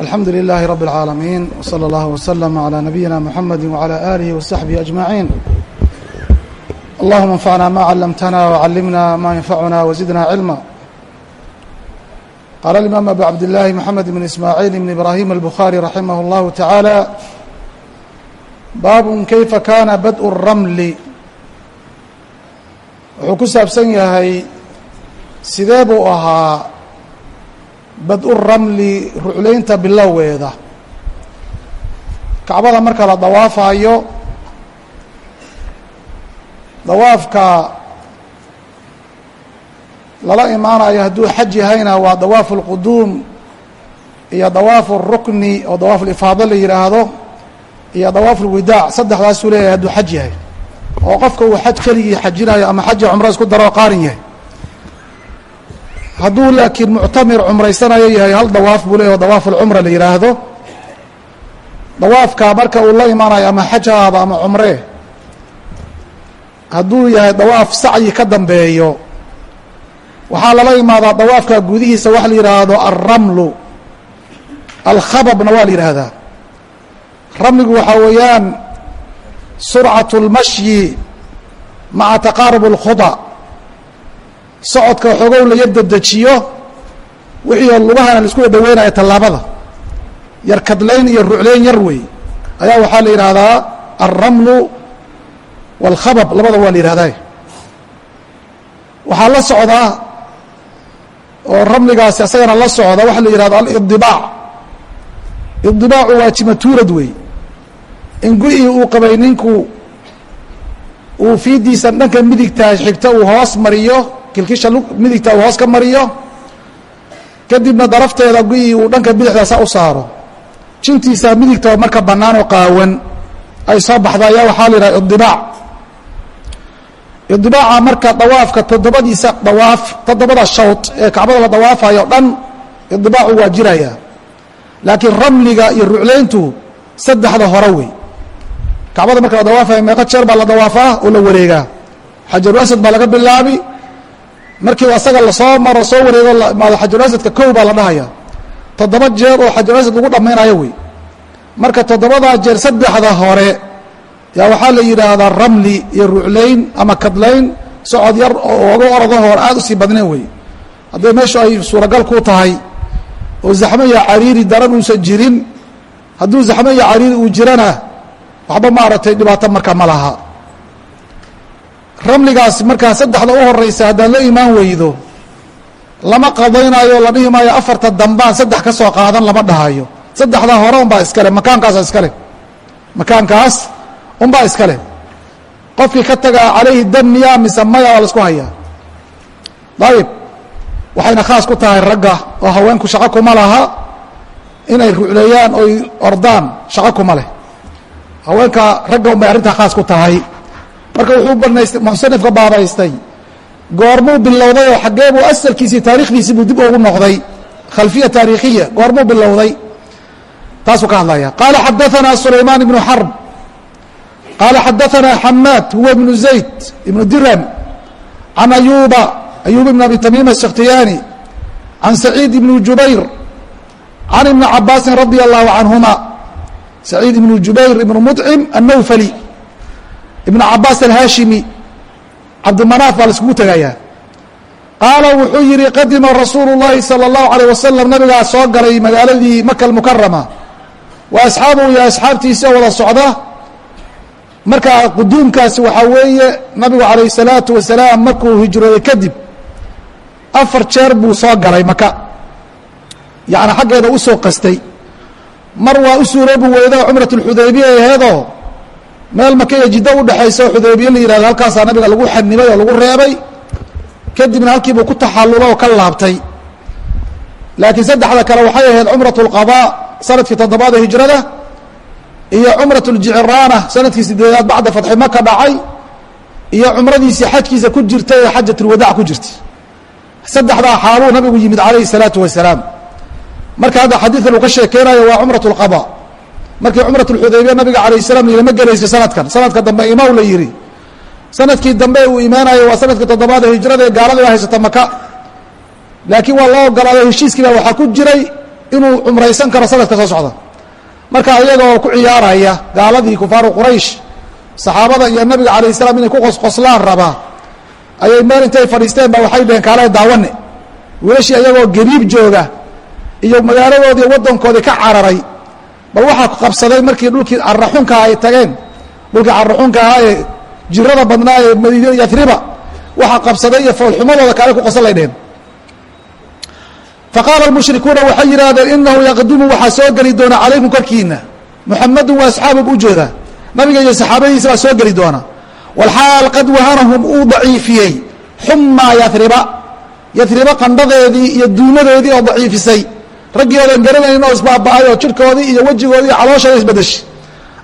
alxamdu lilaahi rabi اlcaalamiin wsala allahu wslm alaa nabiyina muxamadi wala alihi wasaxbihi ajmaciin allahuma anfacna ma calamtana wcalimna ma yanfacuna wazidna cilma qaala alimaam abu cabdillaahi moxamed ibn ismaaciil ibn ibraahim albukhari raximah اllahu tacaala baabun kayfa kana bad-u ramli? Wuxuu ku saabsan yahay sidee buu ahaa bad-u ramli ruclaynta bilowgeeda kacbada marka la dawaafayo dawaafka lala imaanayo hadduu xaj yahayna waa dawaafu اlquduum iyo dawaafu الrukni oo dawaaf lifaado la yihaahdo iyo dawaafu اlwidaac saddexdaasuu leeyahay hadduu xaj yahay oo qofka uu xaj keligii xajinayo ama xaji cumro isku daro qaarin yahay hadduu laakiin muctamir cumraysanayo yahay hal dawaaf buu leeyahy o dawaaf ulcumra la yihaahdo dawaafka marka uu la imaanayo ama xajahaada ama cumree hadduu yahay dawaaf sacyi ka dambeeyo waxaa lala imaadaa dawaafka gudihiisa waxa la yidhaahdo alramlu alkhababna waa la yidhaahdaa ramligu waxaa weeyaan surcat اlmashyi maca taqaarub اlkhuda socodka xoogow la yar dedejiyo wixii oo lugahana la isku dhaweynayo tallaabada. Yar kadlayn iyo rucleyn yar wey. Ayaa waxaa la yidhaahdaa alramlu wاlkhabab labada waa la yihahdaa waxaa la socdaa oo ramligaasi asagana la socda waxa la yihahdo alidibaac idibaacu waa jimatuurad wey. In gu-ii uu qabay ninku uu fiidiisa dhanka midigtaa xigta uu hoos mariyo kilkisha midigta uu hoos ka mariyo kadibna darafteeda uu dhanka bidixdaasa u saaro. Jintiisa midigta marka bannaan oo qaawan ay soo baxda ayaa waxaa la yidhaha idibaac idibaaca marka dawaafka toddobadiisa dawaaf toddobada shawd ee kacbada la dawaafayo dhan idibaacu waa jiraya. Laakiin ramliga iyo rucleyntu saddexda hore wey. Kacbada marka la dawaafaya meeqo jeer baa la dawaafaa oo la wareegaa. Xajaruasad baa laga bilaabi markii asaga la soo maro soo wareego maado xajaruasadka kow baa la dhahaya. Toddoba jeer oo xajaruasad lagu dhammaynayo wey. Marka toddobadaa jeer saddexda hore yaa waxaa la yidhaahdaa ramli iyo ruclayn ama kadlayn socod yar oo oga oradahoor aad u sii badneen wey. Hadday meeshu ay suuragal ku tahay oo zaxmo iyo cariiri daran uusan jirin hadduu zaxmo iyo cariiri uu jirana waxba maaragtay dhibaato marka ma laha ramligaas markaa saddexda u horeysa haddaad la imaan weydo lama qadaynaayo la dhihi maayo afarta dambaan saddex ka soo qaadan lama dhahayo. Saddexda hore unbaa iskale makaankaasa iskale makaankaas unbaa iskale qofkii ka tagaa calayhi dam miyaa mise maya waa la hayaa. Dayib waxayna khaas ku tahay ragga oo haweenku shaqo kuma laha inay rucleeyaan oy ordaan shaqo kuma leh. Haweenka ragga un bay arrintaa khaas ku tahay marka wuxuu banaystay musanifka baabaystay. Goormuu bilowdayoo xaggee buu asalkiisii taarikhdiisii buu dib ugu noqday. Khalfiya taariikhiya goormuu bilowday. Taasuu ka hadlaya qaala xadaanaa sulaymaan ibnu xarb qaala xadaanaa xamaad huwa ibnu zayd ibnu diram can ayuba ayub ibn abi tamiima shakhtiyaani can saciid ibni jubayr. Can ibni cabaasin radia allahu canhuma. Saciid ibnu jubayr ibnu mucim annawfali ibnu cabaas alhaashimi cabdimanaaf baa la iskugu tegayaa qaala wuxuu yihi qadima rasuulu llahi salى اllahu alيyh wasalam nabigaa soo galay magaaladii maka almukarama wa asxaabuhu iyo asxaabtiisi oo wada socda markaa quduumkaasi waxaa weeye nabigu calayh الsalaatu wasalaam markuu hijrooday kadib afar jeer buu soo galay maka yani xaggeeda u soo qastay mar waa u suuroobi weydo cumrat اlxudaybiya aheedoo meel maka iyo jiddo udhexaysa oo xudaybiye la yihahdo halkaasaa nabiga lagu xanimay oo lagu reebay kadibna halkiibuu ku taxallulo oo ka laabtay laakiin saddexda kale waxay ahayd cumrat اlqaضاء sanadkii toddobaada hijrada iyo cumrat اljicraana sanadkii sideedaad bacda fatxi maka dhacay iyo cumradiisii xajkiisa ku jirtay ee xajat اlwadaac ku jirtay saddexdaa xaaluu nabigu yimid calayhi الsalaatu wasalaam marka hadda xadiidan uu ka sheekeynayo waa cumrat اlqaضاء markii cumrat اlxudaybiya nabiga alayه الsalam ilama gelayso sanadkan sanadka dambe imaw la yihi sanadkii dambe uu imaanayo waa sanadkii toddobaad ee hijrada ee gaalada haysata maka laakiin waa loo ogolaaday heshiiskii baa waxaa ku jiray inuu cumraysan karo sanadka soo socda marka iyagoo ku ciyaaraya gaaladii kufaaru quraysh saxaabada iyo nabiga calayh salaam inay ku qosqoslaan rabaa ayay meel intay fadhiisteen ba waxay dheheen kaale daawane wiilashii ayagoo gariib jooga iyo magaaladoodii waddankoodii ka cararay bal waxaa qabsaday markii dhulkii caraxunkaha ay tageen dhulkii caraxunka ahaa ee jirada badnaa ee madiina yathriba waxaa qabsaday iyo foolxumadooda kaale ku qosan lay dheheen faqaala almushrikuuna waxay yidhaahdeen inahu yaqdumu waxaa soo geli doona calaykum korkiina muxamadun wa asxaabu u jeedaa. Nabiga iyo saxaabadiisa baa soo geli doona. Walxaal qad wahanahum uu daciifiyey xumaa yariba yariba qandhadeedii iyo duumadeedii oo daciifisay raggii oodan garanayn oo isbaaba'ay oo jidhkoodii iyo wejigoodii calooshooda isbedeshay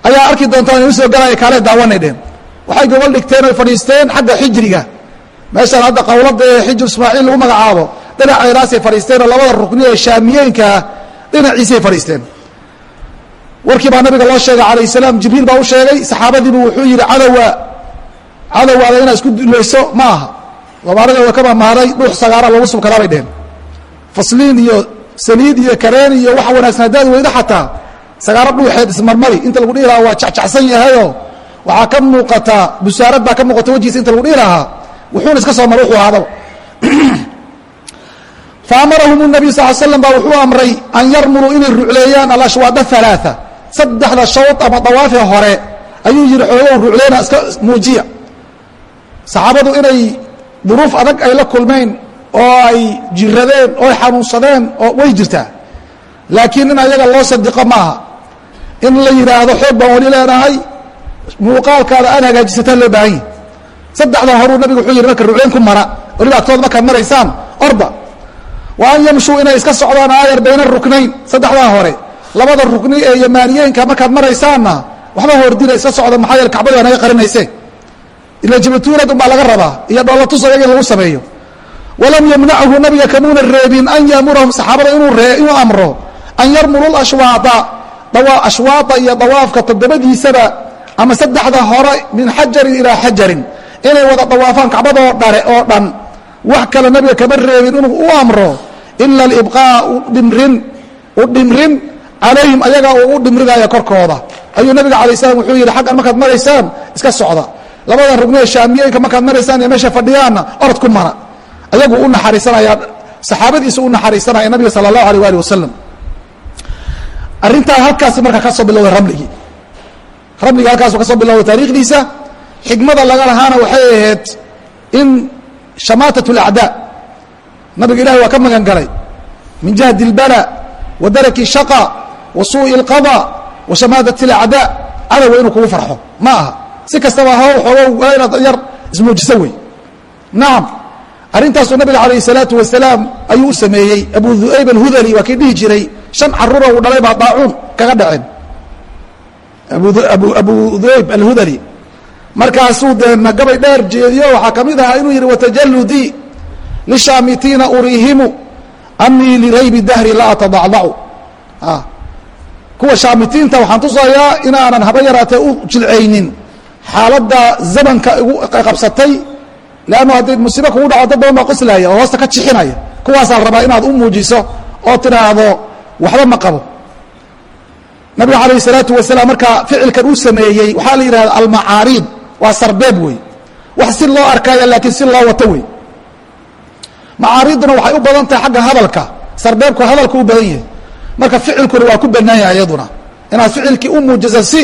ayaa arki doontaan inu soo galaya kaale daawanay dheen. Waxay gobol dhigteen oy fadhiisteen xagga xijriga meeshaan hadda qowladda ee xijru ismaaciil lagu magacaabo dhinacaynaasay fadhiisteen oo labada rukni ee shaamiyeenkaa dhinaciisay fadhiisteen. Warkii baa nabiga loo sheegay calayh salaam jibriil baa u sheegay saxaabadiibu wuxuu yidhi cadowa cadowgaada inaad isku dulayso ma aha. Soomaalida ka mamaaday dhuux sagaara lagu subkadaa bay dheheen fasliin iyo saliid iyo kareen iyo waxa wanaagsan haddaad weydo xataa sagaaro dhuuxeed ismarmari inta lagu dhihi lahaa waa jacjacsan yahayo. Waxaa ka muuqataa busaarad baa ka muuqata wajiisa inta lagu dhihi lahaa. Wuxuuna iska soo mara wuxuu ahaadaba fa amarahum nabiyu sal slam baa wuxuu amray an yarmuruu inay rucleeyaan alashwaada alaaثa saddexda shawd ama dawaafe hore ayuu yidhi xoogow rucleena iska muujiya. Saxaabadu inay duruuf adag ay la kulmayn oo ay jiradeen oo ay xanuunsadeen oo way jirtaa. Laakiin in ayaga loo sadiqo maaha. In la yidhaahdo xoog baan wali leenahay muuqaalkaada aan hagaajisataan loo baahan yahi saddexda horuu nabigu wuxuu yihi marka rucleyn ku mara waliba agtooda markaad maraysaan orda wa an yamshuu inay iska socdaan aayar bayna ruknayn saddexdaa hore. Labada rukni ee yamaaniyeenka markaad maraysaanna waxba hordina iska socda maxaa yeele kacbadi baa naga qarinayse ila jabatuunad unbaa laga rabaa iyo dhoolatus ayaga in lagu sameeyo walam yamnachu nabiga kamuuna reebin an yaamurahum saxaabada inuu amro an yarmuru ashwaada ashwaada iyo dawaafka toddobadiisaba ama saddexda hore min xajarin ilaa xajarin. Inay wada dawaafaan kacbadoo dhare oo dhan. Wax kale nabiga kama reebin inuu u amro ila alibqaa udhimrin u dhimrin calayhim ayaga uu u dhimrinaya korkooda. Ayuu nabiga alay slam wuxuu yidhi xaggan markaad maraysaan iska socda. Labada rugni ee shaamiyeenka markaad maraysaan iyo meesha fadhiyaanna orod ku mara ayagu u naxariisanaya saxaabadiisu u naxariisanaya nabiga sala allahu alيh ali wasalam arrintaa halkaasi markaa ka soo bilowday ramligii ramligii halkaasu ka soo bilowday taariikhdiisa xikmada laga lahaana waxay ahayd in shamaatat اlacdaa nabiga ilahi waa ka magan galay min jahdi اlbala wa daraki shaqa wa suuءi اlqada wa shamaadat اlacdaa cadowga inuu kugu farxo ma aha si kastaba ha xoogo waa inaad yar ismuujiso wey nacam arrintaasuu nabiga calayh الsalaatu wasalaam ayuu u sameeyey. Abu du'ayb alhudali waa kii dhihi jiray shan carruura uu dhalay baa daacuun kaga dhaceen. Abu du'ayb alhudali markaasuu dee gabay dheer jeediyo waxaa ka mid ahaa inuu yidhi watajaludii lishaamitiina uriihimu anii liraybi dahri la atadacdacu. Kuwa shaamitiinta waxaan tusayaa inaanan haba yaraatee u jilcaynin. Xaaladda zamanka igu qabsatay leannu haddii musiibo kugu dhaco dad badan baa qoslaaya oo hoosta ka jixinaya kuwaasaa rabaa inaad u muujiso oo tidhaahdo waxba ma qabo nabiga calayh isalaatu wasalaam markaa ficilkan uu sameeyey waxaa la yidhahda almacaariid waa sarbeeb wey wax si loo arkaayo laakiin si loo wato wey macaariiduna waxay u badan tahay xagga hadalka sarbeebku hadalku u badan yahay marka ficilkuna waa ku banaan yahay iyaduna inaad ficilkii u muujiso si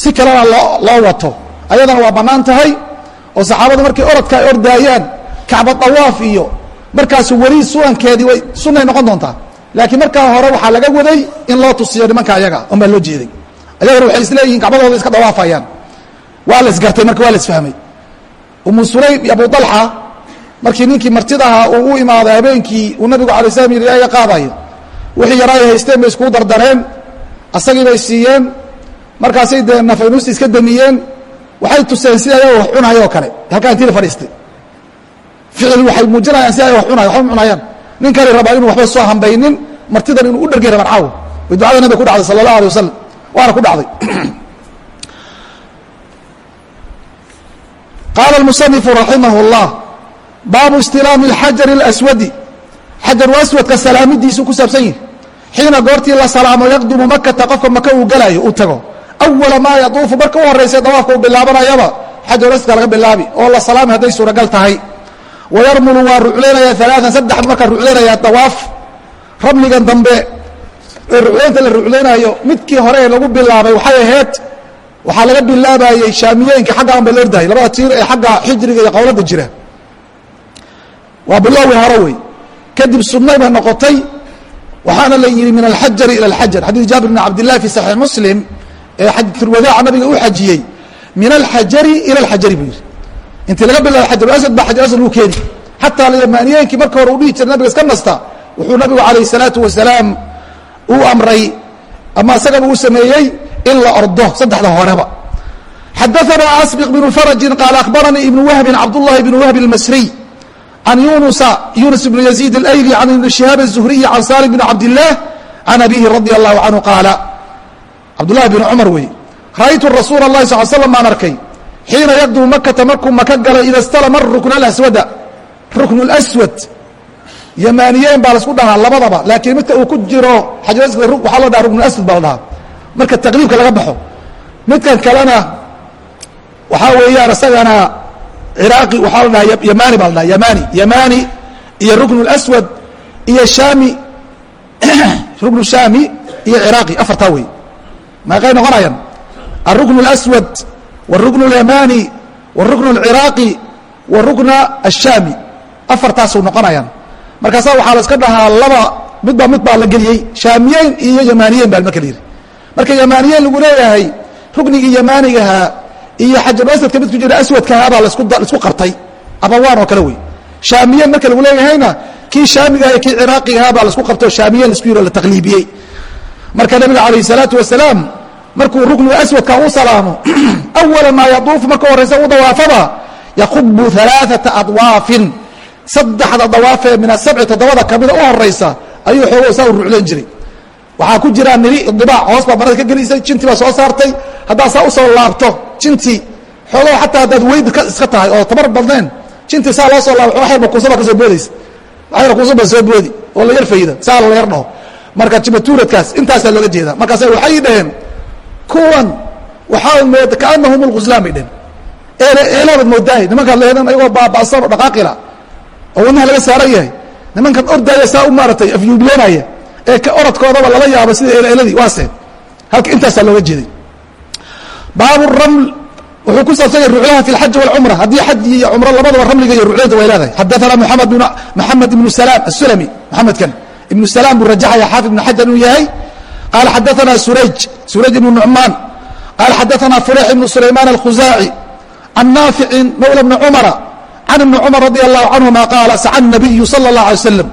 si kalena loo loo wato ayadana waa bannaan tahay oo saxaabadu markay orodka ay ordaayaan kacba dawaaf iyo markaasu weli sunankeedii way sunay noqon doontaa. Laakiin markaa hore waxaa laga waday in loo tusiyo nimanka ayaga un baa loo jeeday. Ayagana waxay isleeyihin kacbadooda iska dawaafayaan waa la isgartay marka waa la isfahmay umu sulaym iyo abu dalxa markii ninkii martida ahaa uu u imaaday habeenkii uu nabigu alay slam yidhi iga qaadayo wixii yaraa ay haysteen bay iskugu dardareen asagii bay siiyeen markaasay dee nafaynuusta iska damiyeen waxay tuseen sida ayaga wax cunayo oo kale halkaa intii la fadhiistay ficil waxay muujinayaan si ay wax cunayo waxba ma cunayaan nin kale rabaa inuu waxba soo hambaynin martidan inuu u dhergay raban caawo way ducada nabiga ku dhacday sala allahu alay wasalam waana ku dhacday qaala almusanifu raximah اllah baabu istilaami اlxajari اlaswadi xajaru aswadka salaamidiisuu ku saabsan yihi xiina goortii la salaamo yaqdumu makata qofka maka uu galayo uu tago awala maa yaduufu marka u horaysa dawaafka uu bilaabanayaba xajarulaswadka laga bilaabi oo la salaami hadday suuragal tahay wayarmulu waa ruclaynaya alaaan saddex markaa ruclaynaya dawaaf ramligan dambe ee ruclaynta la ruclaynayo midkii hore ee lagu bilaabay waxay ahayd waxaa laga bilaabayey shaamiyooyinka xagga an ba lordahay labada tiir ee xagga xijriga iyo qowlada jira waa bilowgii hore wey kadib sunnay bay noqotay waxaana la yihi min alxajari ila alxajar xadiid jaabir bn cabdillahi fi saxiix muslim ee xajatulwadaaca nabiga u xajiyey min alxajari ila alxajari buu yihi intii laga bilaabo xajarulasad ba xajar asad uu keeni xataa yamaniyeenkii marka hore u dhihi jira nabiga iska nasta wuxuu nabigu calayh salaatu wasalaam uu amray ama isagaba uu sameeyey in la ordo saddexda horeba xadaثna asبq بن فرج qال أخbarnii iبن وهب cabdاللahi بن وهب الmasrي عن yuنuس yuنس بن يزيد الأyلي عن iبن شهاaب الزهري عن sالم بن cabdالله عن أbيه رضي الله عنه qاaل cabdاللahi بن cmر wey raأytu رasuuل الlahi صل sلم baan arkay xiina yqdم makata markuu maka galay ida اstlma الرukن الأswada rukن الأswad yamaaniyeen baa laisku dhahaa labadaba laakiin midka uu ku jiro waxaa la dhaha rukن الأswad baa la dhahaa marka taqliibka laga baxo midkan kalena waxaa weeyaan isagana ciraaqi waxaa la dhaha yamani baa la dhaha yamani yamani iyo rukn اlaswad iyo shami rukn shami iyo ciraaqi afartaa wey meeqay noqonayaan الrukn اlaswad wالrukn اlyamani wالrukn اlciraaqi wالrukna الshami afartaasuu noqonayaan markaasaa waxaa la iska dhahaa laba midba mid baa la geliyey shaamiyeyn iyo yamaniyeyn baa marka la yihi marka yamaaniyeyn lagu leeyahay ruknigii yamaanigahaa iyo xajaruasadka mid ku jira aswadkahaa baa laisku qabtay abawaan oo kale wey shaamiyen marka lagu leeyahayna kii shaamigaha iyo kii ciraaqigahaa baa laisku qabtay oo shaamiyen laisku yiro la taqliibiyey marka nabiga calayh salaatu wasalaam markuu ruknu aswadka u salaamo awala maa yaduufu marka horraysa u dawaafada yaqubu alaaata adwaafin. Saddexda dawaafee min asabci toddobada kamida u horaysa ayuu xoogo saa u ruclan jiray. Waxaa ku jiraa niri idibaac hoos baa marada ka gelisay jintii baa soo saartay. Haddaad saa u soo laabto jintii xoogo xataa haddaad weyd iska tahay oo tabar badneen jintii saa loo soo laabto waxay bakuusabaa ka soo boodaysa waxay bakuusabaa soo boodi oo la yar fayida saa la yar dhaho marka jabatuuradkaas intaasaa looga jeedaa. Markaasa waxay dhaheen kuwan waxaa me kaanahum lkhuslaan bay dhaheen. Eelaabad moodaay nimankaa leedan ayagoo baaba'san oo dhaqaaqila oo wadnaha laga saaran yahay nimankan ordaaya saa u maaratay afyuubiyanaya ee ka oradkoodaba lala yaabo sida eeleeladii waaseen halka intaasaa looga jeeday. Baabu raml wuxuu ku saabsan ruclaha fi lxaji walcumra haddii xaji iyo cumro labadaba ramliga iyo ruclada way leedahay. Xadaana maxamed bn maxamed ibnu salaam asulami maxamedkan ibnu salaam buu rajaxaya xaafid ibnu xajar inuu yahay. Qaala xadaanaa surayj surayj ibnu nucmaan qaala xadaanaa fureyx ibnu sulaymaan alkhusaaci can naaficin mawla bni cumara can ibni cumar radia allahu canhuma qaala saca nabiyu sala اllah alay slam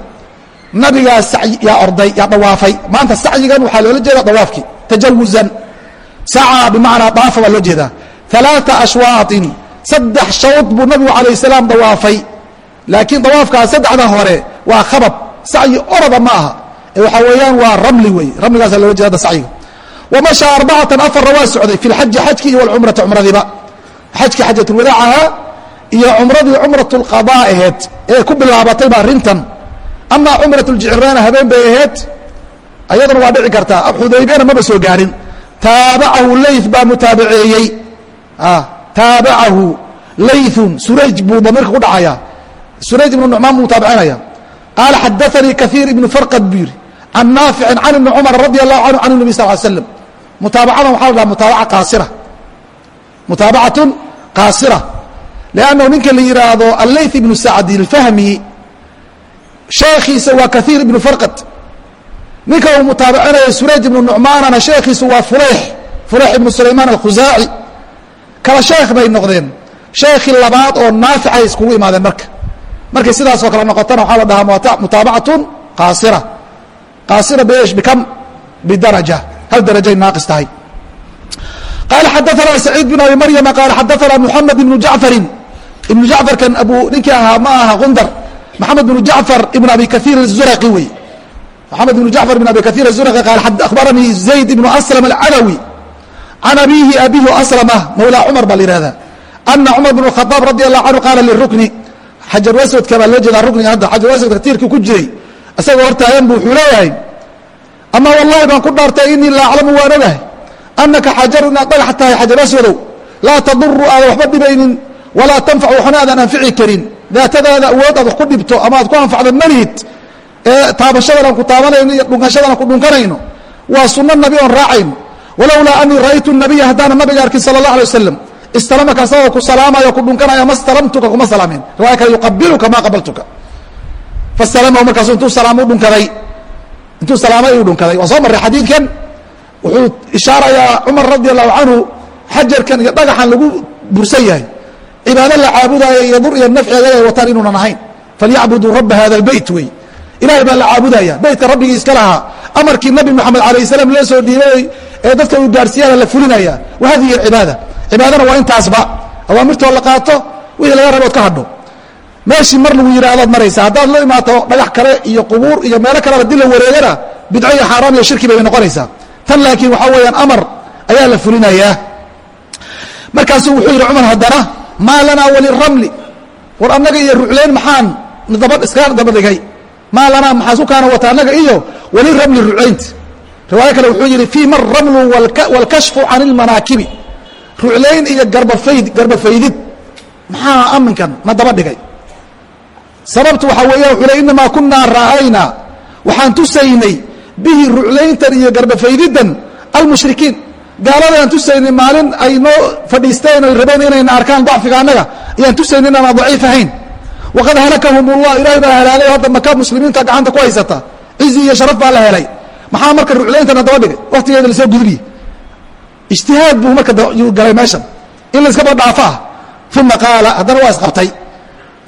nabigaa yaa orday yaa dhawaafay. Maanta sacyigan waxaa loola jeeda dawaafkii tajawuzan. Sacaa bimacnaa daafa baa loo jeedaa. Alaaa ashwaaطin saddex shawd buu nabigu calayh salaam dawaafay laakiin dawaafkaas saddexda hore waa khabab sacyi orada ma aha. Waxaa weeyaan waa ramli wey ramligaasa loola jeeda sacyiga wamashaa arbacatan afarna waa socday fi lxaji xajki iyo walcumrati cumradiiba. Xajki xajatulwadaacaha iyo cumradii cumrat lqadaa aheed ee ku bilaabatay ba arintan amaa cumrat ljicraana habeen bay aheyd ayaduna waa dhici kartaa. Xudaybiyana maba soo gaarin. Taabacahu lay baa mutaabaceeyey ah, taabacahu layun surayj buu damirka ku dhacaya surayj ibnu nucmaan buu mutaabacinaya qaala xadaanii kaiir ibnu farqad buu yidhi can naaficin can ibni cumar radia allahu canhu can nabi sal ly slam mutaabacadan waxaa la dhaha mutaabaca qaasira mutaabacatun qaasira liannahu ninka la yidhaahdo alleyth ibnu sacdi alfahmi sheekhiisa waa kaiir ibnu farqad ninka uu mutaabacinayo surayj ibnu nucmaanana sheekhiisu waa fuleyx fuleyx ibnu sulaymaan alkhusaaci kala sheekh bay noqdeen sheekhii labaad oo naafic ay iskugu imaadeen marka markay sidaasoo kale noqotana waxaa la dhahaa mutaabacatun qaasira. Qaasira bikam? Bidaraja. Hal darajay naaqis tahay. Qaala xadaanaa saciid bin abi maryama qaala xadaanaa muxamed ibnu jacfarin ibnu jacfarkan abu ninkii ahaa ma aha qundar maxamed bnu jacfar ibn abi kaiir azuraqi wey. Maxamed ibnu jacfar ibn abi kaiir azuraqi qaal akhbaranii zayd ibnu aslam alcadawi. Can abiihi abiihi aslama mawlaa cumar baa la yihahdaa ana cumar bn khadaab radi allahu canhu qaala lirukni xajar aswadka baa loo jeedaa rukniga hadda. Xajar aswadka tiirkii ku jiray. Isagoo hortaagan bu wuxuu leeyahay ama wallahi baan ku dhaartay inii la aclamu waan ogahay. Anaka xajaru inaad dhagax tahay xajar aswadow laa taduru aadan waxba dhibaynin walaa tanfacu waxna aadan anfici karin. Daatadaada awood aad wax ku dhibto ama aad ku anfacdo malihid ee taabashadan aan ku taabanayno iyo dhunkashadan aan ku dhunkanayno. Waa sunno nabi oon raacayno. Walowlaa anii ra'aytu nabiya haddaana nabiga arkin sala allah alay wasalam istalamaka asagoo ku salaamayo ku dhunkanaya ma stalamtuka kuma salaamin riwaaya kale yuqabiluka ma qabaltuka fasalamahu markaasu intuu salaamo u dhunkaday intuu salaamay uu dhunkaday waa soo marray xadiidkan wuxuu ishaarayaa cumar radi allahu canhu xajarkan iyo dhagaxan lagu bursan yahay cibaado la caabudaayo iyo dur iyo nafci ayaga wataan inuunan ahayn falyacbuduu raba hada lbeyt wey ilahay baa la caabudaya beytka rabbigii iska lahaa amarkii nabi moxamed alayh salaam loo soo dhiibay ee dadka uu gaarsiiyaana la fulinaya wa hadihi cibaada cibaadana waa intaasba. Awaamirtoo la qaato wixii laga rabood ka hadho. Meeshii mar lagu yidhaahdaad maraysa haddaad la imaato dhagax kale iyo qubuur iyo meelo kale haddii la wareegana bidco iyo xaaraam iyo shirki bay noqonaysaa. Tan laakiin waxaa weeyaan amar ayaa la fulinayaa. Markaasuu wuxuu yidhi cumar haddana maa lanaa waliramli war annaga iyo rucleyn maxaan daba iskaga daba dhigay maa lanaa maxaa su kaana wata annaga iyo waliramli rucleynta. Riwaayo kale wuxuu yidhi fiima aramlu wاlkashfu can اlmanaakibi ruclayn iyo garbafayd garbafaydid maxaa aminkan na daba dhigay. Sababtu waxaa weeyaan wuxuu le inamaa kunaa waxaan tusaynay bihi ruclayntan iyo garbafaydidan almushrikiin. Gaaladaan tusaynay maalin ay noo fadhiisteen oy rabeen inayna arkaan dacfiga annaga ayaan tusaynay inaan daciif ahayn. Waqad halakahum ullah ilahay baa halaagay hadda maka muslimiinta gacanta ku haysata. Cizi iyo sharaf baa la helay. Maxaa marka ruclayntana daba dhigay? Waktigeeda la soo gudbiye ijtihaad buu marka galay meeshan in layskaba dhaafaa. Uma qaala haddana waa isqabtay.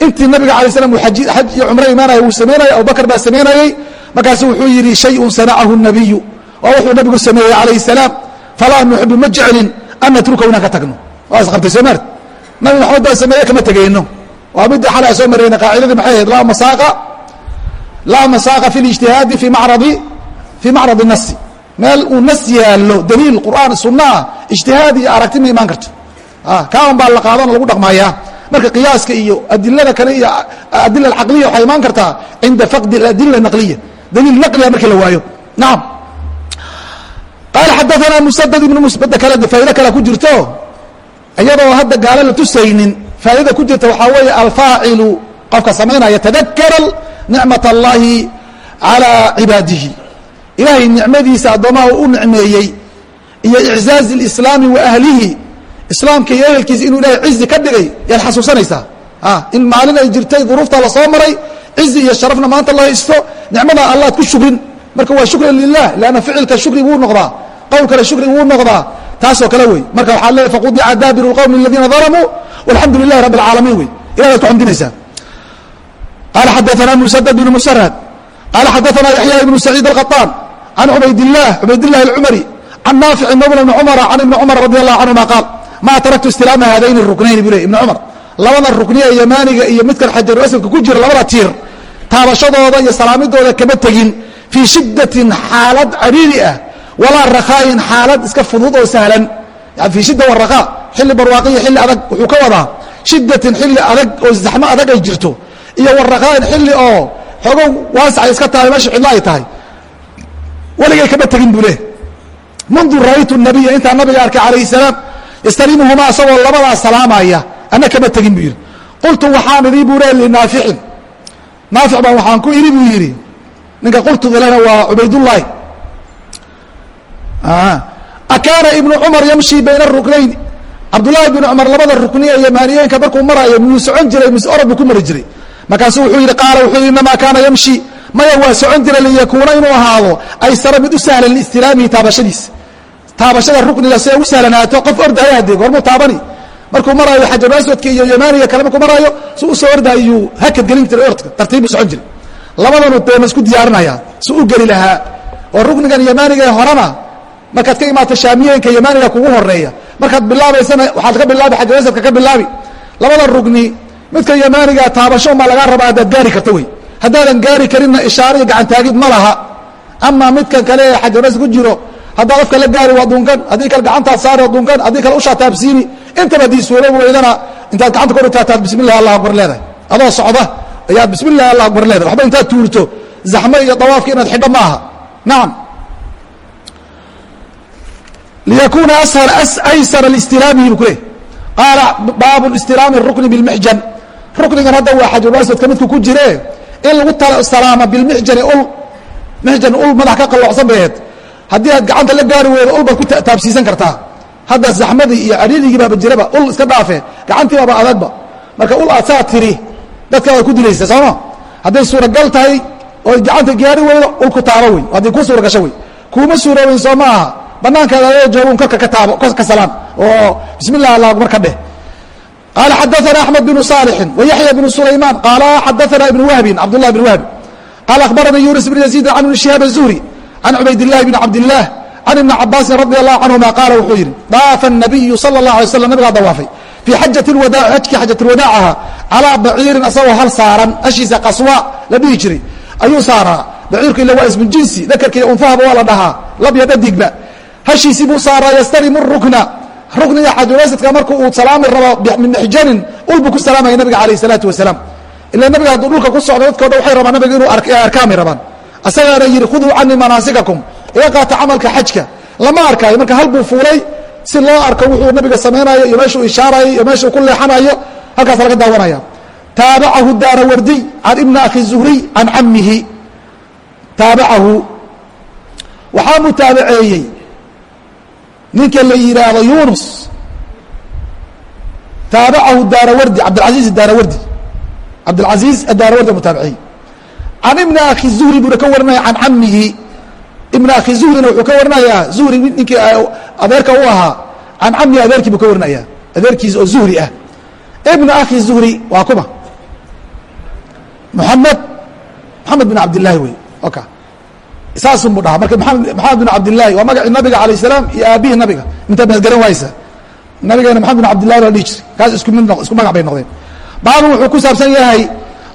Intii nabiga alay slam xaj iyo cumro imaanaya wuu samaynaya abubakar baa samaynayey markaasu wuxuu yidhi shayun sanacahu nabiyu waa wuxuu nabigu sameeyey calayh salaam. Falaa nuxibu ma jeclin an natrukahu inaan ka tagno. Waa isqabtay soo maart nabi maxamed baa sameeye kama tegeyno waa midda xalaa soo marayna qaacidadii maxay ahayd? Laa masaaqa fi lijtihaadi fi macradi nasi meel uu nas yaallo daliil qur'aan sunnaah ijtihaad iyo aragti ma imaan karto. Kaawan baa la qaadana lagu dhaqmayaa marka qiyaaska iyo adilada kale iyo adila alcaqliya waxay imaan kartaa cinda faqdi aladila naqliya daliil naqliya markii la waayo. Nacam qaala xadaanaa musadad ibnu musbada kale faa'ido kale ku jirto. Iyadoo hadda gaalo la tusaynin faa'idada ku jirta waxaa weeye alfaacilu qofka samaynaya tadakara nicmat allahi calى cibaadihi ilaahay nicmadiisa addoomaha u nicmeeyey. Iyo iczaaz اlislaami wa ahlihi. Islaamka iyo ehelkiisa inuu ilaahay cizi ka dhigay yaad xasuusanaysaa. Ah, in maalin ay jirtay duruuftaa la soo maray cizi iyo sharafna maanta la haysto nicmada allaad ku shukrin. Marka waa shukran lilah lanna ficilka shukri wuu noqdaa. Qowlkana shukri wuu noqdaa. Taasoo kale wey. Marka waxaa leeay faqudica daabiru qowmi aladiina dalamuu walxamdu lilahi rabb alcaalamiin wey. Ilahay ad ku xamdinaysaa. Qaala xadaana musadad bn musarad qaala xadaana yaxya ibnu saciid alqaطaan can cubaydilah cubaydillahi alcumari can naafici mawla ibni cumara can ibni cumar radi allahu canhuma qaal maa taraktu istilaama haadayni ruknayni buu ley ibni cumar labada rukniya yamaaniga iyo midkan xajaru asadka ku jira labada tiir taabashadooda iyo salaamidooda kama tegin fii shiddatin xaalad cariiri ah walaa rakhaa'in xaalad iska fudud oo sahlan fii shidda warakhaa xilli barwaaqiya xilli adag wuxuu ka wadaa shiddatin xilli adag oo zaxmo adag ay jirto iyo warakhaa'in xilli oo xoogo waasacay iska tahay meesha cidlo ay tahay weligay kama tegin buu leh mundu ra'aytu nabiya intaa nabiga arkay calayh salaam yastalimuhumaa isagoo labadaa salaamaya ana kama tegin buu yidhi. Qultu waxaan idhi buu le linaaficin. Naafic baan waxaan ku idhi buu yidhi. Ninka qultuga lehna waa cubaydullaahi. Akaana ibnu cumar yamshi bayna ruknayn. Cabdullaahi bn cumar labada rukniya yamaaniyeenka markuu maraayo miyuu socon jiray mise orod buu ku mari jiray. Markaasuu wuxuu yidhi qaala wuxuu yidhi inamaa kaana yamshi maya waa socon jiray liyakuuna inuu ahaado aysara mid u sahlan liistilaamihi taabashadiisa taabashada rukniga si ay u sahlanaato qof ordaya hadee goormuu taabani. Markuu maraayo xajaru aswadka iyo yamaaniga kale markuu maraayo si u soo orda iyuu hakad gelin jiray ordka tartiibbuu socon jiray. Labadanu deema isku diyaarinaya si u geli lahaa. Oo ruknigan yamaaniga ee horena markaad ka imaato shaamiyeenka yamaaniga kugu horreeya markaad bilaabaysana waxaad ka bilaabi xajaru asadka ka bilaabi. Labada rugni midka yamaaniga taabasho maa lagaa rabaa haddaad gaari karto wey haddaadan gaari karinna ishaaro iyo gacantaagid ma laha. Ama midkan kale ee xajaras ku jiro haddaad afka la gaari waa dunkan haddii kale gacantaad saari dunkan haddii kale ushaa taabsiini. Intaba haddii suuloobi weydana intaad gacanta kor utaataad bismi llahi allah akbar leedahay. Adoo socda ayaad bismi llahi allah akbar leedahay. Waxba intaad tuurto zaxmo iyo dawaafka inaad xidho ma aha. Nacam liyakuna aysara listilaamihi bu ku leey qaala baabu istilaami rukni bilmixjan ruknigan hadda waa xajarulaswadka midku ku jire in lagu salaamo bilmixjani ul mixjan ul madax ka qalloocsan baheed haddii aad gacanta la gaari weydo ul baad ku taabsiisan kartaa. Hadda zaxmadii iyo adhiirigii baaba jiraba ul iska dhaafe gacantii baaba adagba. Marka ul aad saa tiri dadka waad ku dilaysa sooma hadday suuragal tahay oo gacanta gaari weydo ul ku taabo wey hadday ku suura gasho wey kuuma suuroobeyn soo ma aha. Banaankaada adoo joogun korka ka taabo ka salaan. Oo bismi llah allah akbar ka dheh qaala xadaana axmed bnu saalixin wayaxya bnu sulaymaan qaala xadaana ibnu wahbin cabdullah bn wahbi qaala akhbaranii yunis bn yaziid can ibni shihaab azuhri can cubaydillahi bni cabdillaah can ibni cabaasin radi allahu canhuma qaala wuxuu yidhi daafa nabiyu sala اllah alay slam nabigaa dawaafay fii xajati lwadaac xajkii xajat lwadaacaha calaa baciirin asagoo hal saaran hashiisa qaswa la dhihi jiray ayuu saaraa baciirku ila waa ismu jinsi dakarkiiyo unfahaba waa la dhahaa labya dhadigba hashiisii buu saaraa yastarimu rukna rukniga xajulaysadka marku uu salaami rabo bimixjanin ul buu ku salaamaya nabiga alayh salaatu wasalaam. Ila nabiga hadduu dhulka ku socdo dadko dhan waxay rabaan nabiga inuu arkaami rabaan. Asagaana yidhi khuduu canii manaasikakum. Iga qaata camalka xajka. Lama arkaayo marka hal buu fuulay si loo arko wuxuu nabiga samaynayo iyo meeshuu ishaarayo iyo meeshuu ku leexanayo halkaas laga daawanaya. Taabacahu daara wardiy can ibni akhi zuhriy can camihi taabacahu. Waxaa mutaabaceeyey ninka la yidhaahdo yunus. Taabacahu daarawardi cabdilaiiz daarawardi. Cabdilcasiiz adaarawardi mutaabiciyey can ibni akhi zuhri buuna ka warinaya can camihi ibna akhi zuhrina wuxuu ka warinayaa. Zuhri ninkii adeerka u ahaa can camihi adeerkii buu ka warinaya adeerkiis oo zuhri ah. Ibna akhi zuhri waa kuma? Muxamed moxamed bin cabdillaahi wey. Oka saasun buu dhahaa. Marka maxamed bin cabdillaahi waa magacii nabiga alayh salaam iyo aabihii nabiga. Intaad mahadgaran waysa nabigeena maxamed bin cabdillahi baa dhihi jiray. Kaas isku mid isku magac bay noqdeen. Baabun wuxuu ku saabsan yahay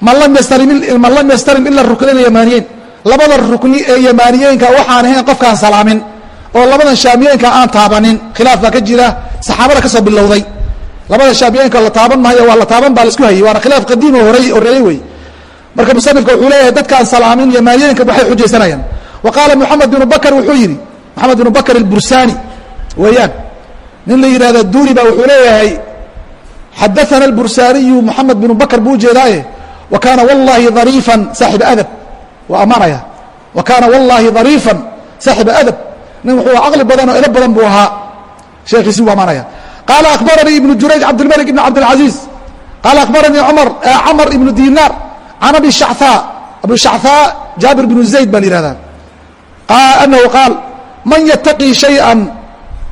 man lam yastarim man lam yastarim ila ruknayn yamaaniyeyn labada rukni ee yamaaniyeenka waxaan ahayn qofkaan salaamin oo labadan shaamiyeenka aan taabanin. Khilaaf baa ka jira saxaabada ka soo bilowday. Labada shaamiyeenka la taaban maayo waa la taaban baa la isku hayay waana khilaaf qadiim oo horey horeeyey wey marka musanifka wuxuu leeyahay dadkaan salaamin yamaaniyeenka waxay xujaysanayaan wa qaala moxamed binu bakr wuxuu yidhi moxamed binu bakr albursani weeyaan nin la yidhahda duri baa wuxuu leeyahay xadaana albursaaniyu moxamed binu bakr buu ujeedaaye wa kaana wallahi dariifan saaxiba adab. Waa ammaanaya wa kaana wallahi dariifan saaxiba adab. Nin wuxuu caqli badan oo edab badan buu ahaa. Sheekhiisi buu ammaanaya. Qaala akhbaranii ibnu jurayj cabdilmalik ibn cabdilcaziiz qaala akhbaranii cumar camar ibnu dinaar can abi shachaa abu shachaa jaabir binu zayd baa la yihahdaa anahu qaal man yataqii shayan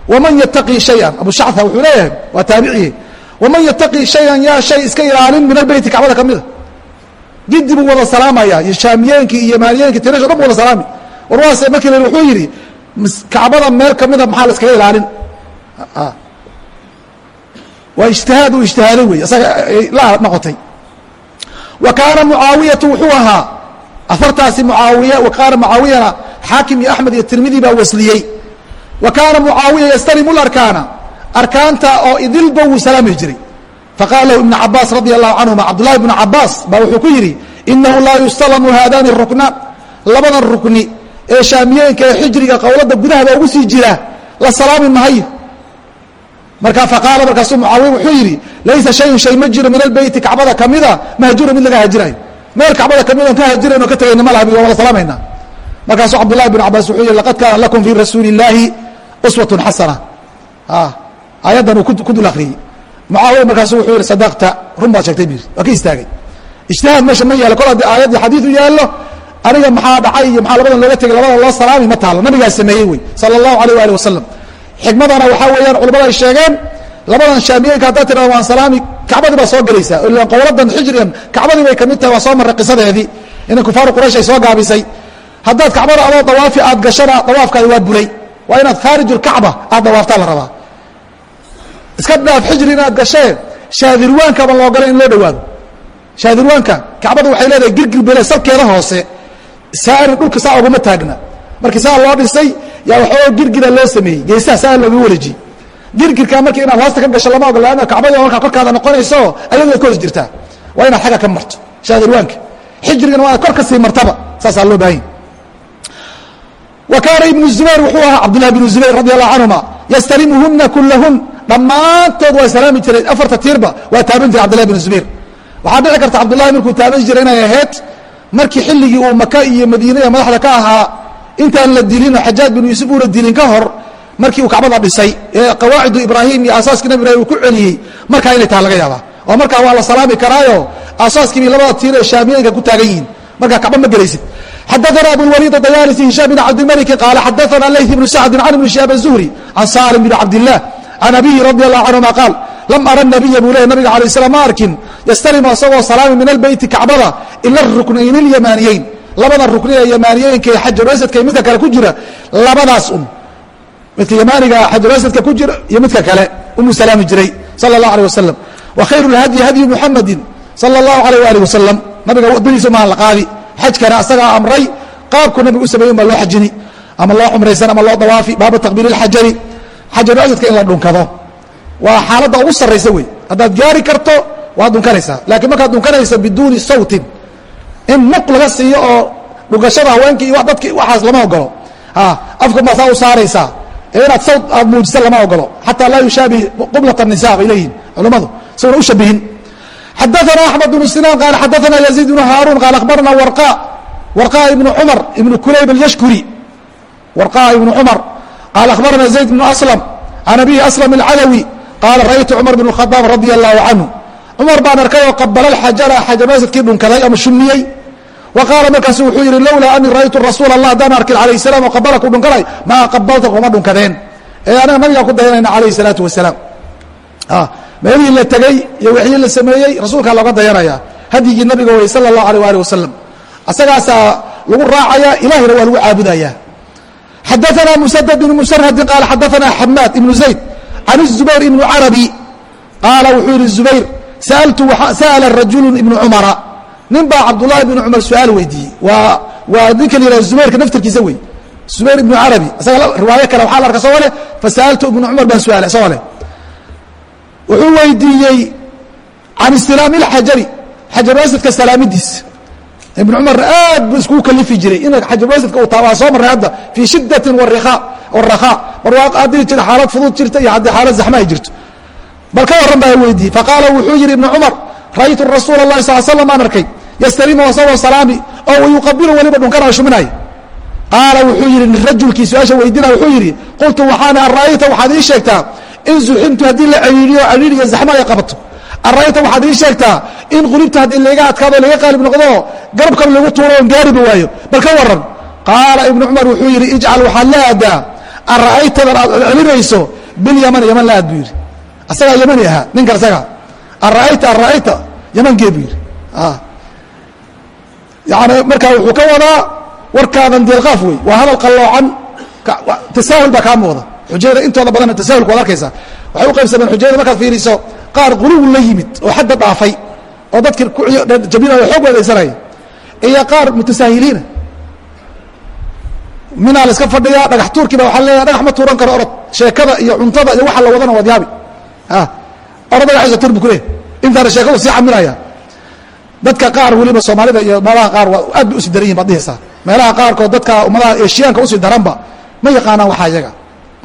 waman yataqii shayan abu shachaa wuxuu leeyahay waa taabiciye waman yataqii shayan yaa shay iska ilaalin min albeyti kacbada ka mida gidi buu wada salaamaya iyo shaamiyeenkii iyo yamaaniyeenkii tirisho dhan bu wada salaami war markii la wuxuu yidhi kacbada meel kamida maxaa la iskaga ilaalin waa ijtihaad uu ijtihaaday wey isaga la noqotay wa kaana mucaawiyatu wuxuu ahaa afartaasi mucaawiya wa kaana mucaawiyana xaakim iyo axmed iyo tirmidi baa wasliyey wa kaana mucaawiya yastalimu larkaana arkaanta oo idilba wuu salaami jiray faqala lahu ibn cabaas radi allahu canhuma cabdullahi bnu cabaas baa wuxuu ku yidhi inahu laa yustalamu haadani ruknaan labadan rukni ee shaamiyeenka ee xijriga qowladda gudahaba ugu sii jira la salaami mahayo markaa faqaala markaasuu mucaawiya wuxuu yidhi laysa shayun shay ma jiro min albeyti kacbada kamida mahjura mid laga hajirayo meel kacbada ka mid on ka hajirayn ka tegayna ma laha waa wala salaamayna markaasuu cabdullahi bn cabaas wuxuu yihi laqad kaana lakum fi rasuuli اllaahi uswatun xasana aayaddan uu ku dul akriyey mucaawiya markaasu wuxuu yihi sadaqta. Run baad sheegtay bu waa ka istaagay. Ijtihaad meesha ma yaalo kol haddii aayad iyo xadiidu yaallo aniga maxaa dhacay iyo maxaa labadan looga tegay labada loo salaami ma taalo. Nabigaa sameeyey wey sala allahu alayh waali wasalam xikmadana waxaa weeyaan culamada ay sheegeen labadan shaamiyeenka haddaad tirahdo waan salaami kacbadii baa soo gelaysaa ilan qowladan xijrigan kacbadii bay ka mid tahay waa soo marray qisadeedii. Inay kufaaru quraysh ay soo gaabisay haddaad kacbada adoo dawaafi aad gashana dawaafkaadi waa bulay. Waa inaad khaarijulkacba aad dawaaftaa la rabaa. Iska dhaaf xijri inaad gashee shaadirwaankaba loogola in loo dhawaado shaadirwaanka kacbada waxay leedahay girgir bele salkeeda hoose. Saari dhulka saa oguma taagna. Markii saa loo dhisay yaa waxooga girgira loo sameeyey. Geesaha saa looga wareejiyey. Girgirka markii inaad hoosta ka gasho lama ogola ana kacbadii markaa korkaada noqonayso ayadu ay ka hos jirtaa. Waa inaad xagga ka marto shaadirwaanka xijrigana waa inaad kor ka sii martaba. Saasaa loo baahanya wa kaana ibnu zubayr wuxuu ahaa cabdullahi bnu zubayr radi allahu canhuma yastalimuhuna kulahun dhammaantood waa salaami jiray afarta tiirba waa taaban jiray cabdillahi bin zubayr. Waxaa dhici karta cabdullahi markuu taaban jiray inay ahayd markii xilligii uu maka iyo madiine ee madaxda ka ahaa intaan la dilin oo xajaaj bin yuusuf uuna dilin ka hor markii uu kacbada dhisay ee qawaacidu ibraahim iyo asaaskii nabi ibrahim uu ku celiyey markaa inay taha laga yaabaa. Oo markaa waa la salaami karaayo asaaskiibi labada tiir ee shaamiyeenka ku taagan yihiin markaa kacba ma gelaysid xadaana abulwaliid dayaalisi hishaam bn cabdilmaliki qaala xadaana layth bnu sacdin can ibni shihaab azuhri can salim bn cabdilah can abihi radi allahu canhuma qaal lam ara nabiya buu lehy nabiga alay slam ma arkin yastalimu asagoo salaami min albeyti kacbada ila ruknayn اlyamaaniyeyn labada rukni ee yamaaniyeenka ee xajar asadka midka kale ku jira labadaas un midka yamaaniga xajar asadka ku jira iyo midka kale umu salaami jiray sala اllah alيه wasalam wa khayru اlhadyi hadyi muxamadi sala اllahu alayh waalih wasalam nabiga wadadiisa maa la qaadi xajkana asagaa amray qaabku nabigu u sameeyen baa loo xajini ama loo cumraysan ama loo dawaafi baaba taqbiil اxajari xajaru asadka in la dhunkado waa xaaladda ugu sarraysa wey haddaad gaari karto waad dhunkanaysaa laakiin markaad dhunkanayso biduuni sawtin in muq laga siiyo oo dhunkashada haweenkii iyo dadki waxaas lama ogolo afka baa saa u saaraysaa ee inaad sawt aad muujisa lama ogolo xataa laa yushaabi qublat الnisa bay leeyihin culammadu isagona u shabihin xadaana axmed bnu sinaan qaala xadaana yaziid bnu haaruun qaala akhbarna wara wara ibnu cumar ibnu kulayb alyashkuri wara ibnu cumar qaala akhbarana zayd bnu aslam can abihi aslam alcadawi qaala ra'aytu cumar bn khadaab radia allahu canhu cumar baan arkay oo qabala alxajara xajamaysadkii dhunkaday ama shumiyey wa qaala markaasu wuxuu yihi lowlaa anii ra'aytu rasuul allah haddaan arkin calayh salaam oo qabala ku dhunkanay maa qabalta kuma dhunkadeen ee anaga nabigaan ku dayanayna calayhi salaatu wasalaam meelihii la tegey iyo wixii la sameeyey rasuulkaa looga dayanaya hadyigii nabiga wey sala اllahu alيh ali wasalam asagaasaa lagu raacaya ilahina waa lagu caabudaya xadaثna msdd bn msrhadin qaala xadaثna xamaad ibnu zayd can الزubayr ibn carabi qaala wuxuu yihi zubayr sa'la rajulu ibnu cumara nin baa cabdullahi ibnu cumar su-aal weydiiyey waa waa ninka la yihah zubayrka naftirkiisa wey zubayr ibnu carabi isaga riwaayo kale waxaa la arka soo leh fasa'altu ibnu cumar baan su-aalay soo leh wuxuu weydiiyey can istilaami اlxajari xajaruasadka salaamidiisa ibn cumar aad buu iskuu kalifi jiray in xajaruasadka uu taaba soo marray hadda fii shidati warakhaa marwaa adii jir xaalad fudud jirta iyo haddii xaalad zaxma ay jirto. Bal ka warran baa weydiiyey. Faqaala wuxuu yidhi ibnu cumar ra'aytu rasuula اlahi sal slam baan arkay yastalimu asagoo salaami oo wayuqabilu weliba dhunkanaa shuminaya qaala wuxuu yidhi rajulkii su'aasha weydina wuxuu yidhi qultu waxaana an waxaad ii sheegtaa in zuximtu haddii la ciriiriyo ciriiriya zaxmo ay qabato. Ara'ayta waxaad ii sheegtaa in qulibta haddii layga adkaado laga qaalib noqdo garabkan lagu tuuro oon gaariba waayo. Bal ka warran. Qaala ibnu cumar wuxuu yidhi ijcal waxaad la aadaa ara'aytadan aad celinayso bilyaman yaman la aad buu yidhi. Asagaa yamani ahaa ninkan isaga ara'ayta ara'ayta yamankee buu yidhi. Yani markaa wuxuu ka wadaa warkaadan deelqaaf wey waa hadal qalloocan tasaahul baa kaa muuqda xujayada intooda badanna tasahulka waad arkaysaa. Waxay u qaybsameen xujayada markaad fiiriso qaar quluwi la yimid oo xadda dhaafay oo dadkii jabinaya xoog adeegsanaya iyo qaar mutasaahiliina minaa la iska fadhiyaa dhagax tuurkiiba waxaa leeyahay dhagax ma tuuran karo orod. Sheekada iyo cuntada iyo waxa la wadana waad yaabi orod dhagaxiisa tuur bu ku leeyahy intaana sheekadu sii caminaya dadka qaar weliba soomaalida iyo meelaha qaar aad bay usi daran yihiin baad dhihaysaa meelaha qaarkood dadka ummadaha eshiyaanka u sii daranba ma yaqaanaan waxaa iyaga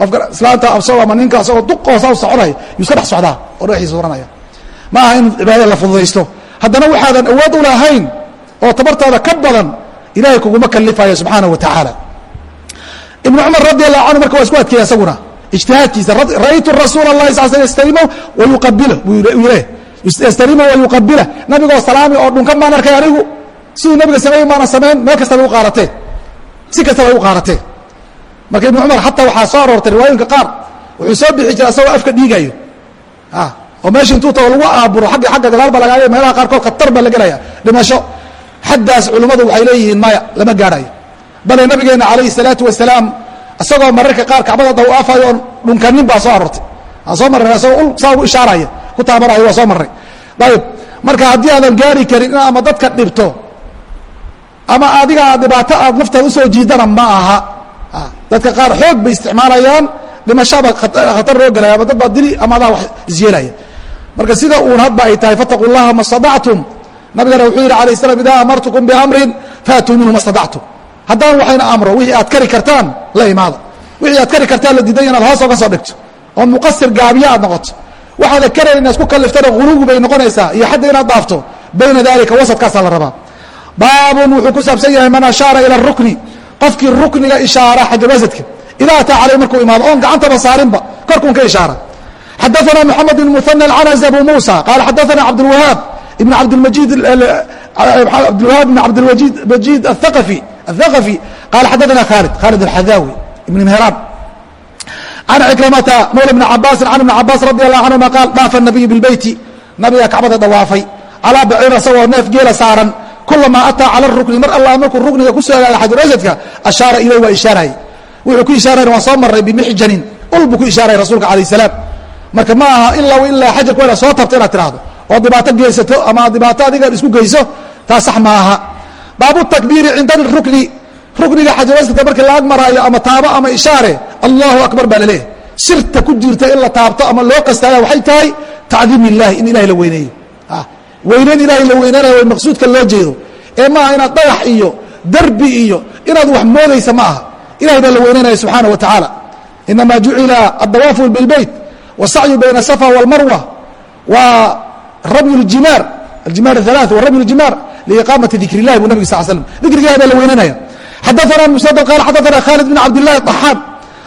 qofka islaanta asagoo ama ninka asagoo duqoosa soconaya yuu iska dhex socdaa oo dhagaxiisa uranaya ma aha in cibaadada la fududaysto. Haddana waxaadan awood u lahayn oo tabartaada ka badan ilahay kuguma kalifayo subxaanaه wa tacaala ibn cumar radi allahu canhu marka waa isku adkeeya isaguna ijtihaadkiisa ra'aytu rasuul اlahi sal sl yastalimu wayuqabila le yastalimu wayuqabila nabigoo salaami oo dhunkan baan arkay anigu siduu nabiga sameeyey maana samayn meel kastaba u qaaratee si kastaba u qaaratee marka ibn cumar xataa waxaa soo aroortay riwaayooyinka qaar. Wuxuu soo bixi jiray asagoo afka dhiigayo. Oo meesha intuu tago lagu aaburo agga agga gadaal ba lagaaga meelaha qaarkood khatar baa la gelaya dhimasho. Xaddaas culimmadu waxay leeyihiin maya lama gaadhayo. Bale nabigeena calayhi salaatu wasalaam isagoo mararka qaar kacbada dawaafayo oon dhunkanin baa soo aroortay. Aan soo marray asagoo saa ugu ishaaraya. Ku taabanayo waa soo marray. Ayib marka haddii aadan gaari karin in ama dadka dhibto ama adiga dhibaato aad naftaada u soo jiidana ma aha dadka qaar xoog bay isticmaalayaan. Dhimashabaa khatar loo gelaya ama dad baa dili ama adaa wax isyeelaya marka sida uun hadba ay tahay fataquu llaha ma stadactum. Nabigana wuxuu yidhi alayh slam idaa amartukum biamrin faatuu minhu ma stadactum. Haddaan waxayna amro wixii aad kari kartaan la imaada wixii aad kari kartaan la diidan inaad hoos oga soo dhigto. Oo muqasir gaabiya aad noqoto. Waxaada karayn inaad ku kalliftana guluwi bay noqonaysaa iyo xadda inaad dhaafto. Bayna dalika wasadkaasaa la rabaa. Baabun wuxuu ku saabsan yahay man ashaara ila arukni qofkii rukniga ishaara xajabasadka idaa ataa caley markuu imaado oon gacantaba saarinba korkuun ka ishaara xadaثna mحamed بن مثنى الcنز abu muسى qال xadaثna cabdالوهاab بن abdmجid cabdالوهاab بن cabdالmجid الثقفي الثقفي qال xadaثna khالد khالد الxadاوي بن مهrان عن عكرمةa mولى بن cabاsi عن بن cabاs رضي الله عنهma qاal daafa النaبي بالbeyti nabiga kacbada dawaafay calىa bacيr isagoo neef geela saaran kulamaa ataa cala rukni mar alla markuu rukniga ku soo hagaaga xajaruasadka ashaara iley waa ishaaray wuxuu ku ishaaran waan soo marray bimixjanin ul buu ku ishaaray rasuulka alah salaam. Marka ma aha ilaa ilaa xajarku waa soo tarta inaad tiraahdo oo dhibaato geysato ama dhibaato adiga isku geyso taa sax maaha baabu takbiiri cinda rukni rukniga xajaruasadka markii la agmaraayo ama taabo ama ishaare allahu akbar baa laleeyahy sirta ku jirta in la taabto ama loo qastaayaa waxay tahay tacdiim illahi in ilahi la weyneeyo. Ah weyneyn ilahay la weyneynayo way maqsuudka loo jeedo ee maaha inaad dhagax iyo derbi iyo inaad wax moodaysa ma aha ilahay baa la weyneynaya subxaana wa tacaala inamaa jucila adawaafu bilbeyt wsacyu bayna asafa wاlmarwa wa ramyu اjimaar ajimaar aلثaلaث wa ramyu اjimaar liiqaamati dikr اllahi bu nabig sal slm dikriga ilahi baa la weynanaya xadaثna msd qal xadaثna khaalid بn cabd الlahi طaxaan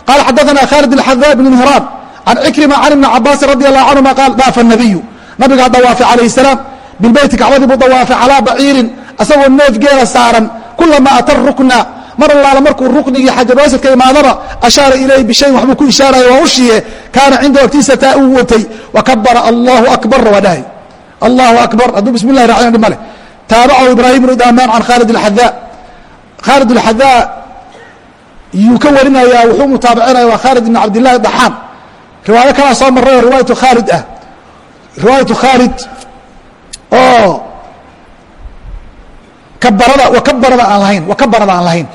qala xadaثna khaalid الxada bn mhraan can cikrima can ibni cabaasin radi الlahu canهuma qaal daafa الnabiyu nabigaa dawaafay calayh الsalaam bilbeyti gacbadii buu dawaafay calaa baciirin asagoo neef geela saaran kulama ata rukna mar allaala markuu ruknigii xajabasadka imaadaba ashaara ilayhi bishayin waxbuu ku ishaaraya waa ushiye kaana cindahu agtiisa taa uu watay wa kabara allahu akbarna waa dhahay allahu akbar hadduu bismi llahi raacina dhimale taabacahu ibraahim bnu damaan can khaalid alxadaa khaalid alxadaa yuu ka warinayaa wuxuu mutaabicinaya waa khaalid ibn cabdillahi daxaan riwaayo kalaa soo marray oo riwaayatu khaalid ah riwaayatu khaalid oo kabarada wakabarada aan lahayn wakabarada aan lahayn.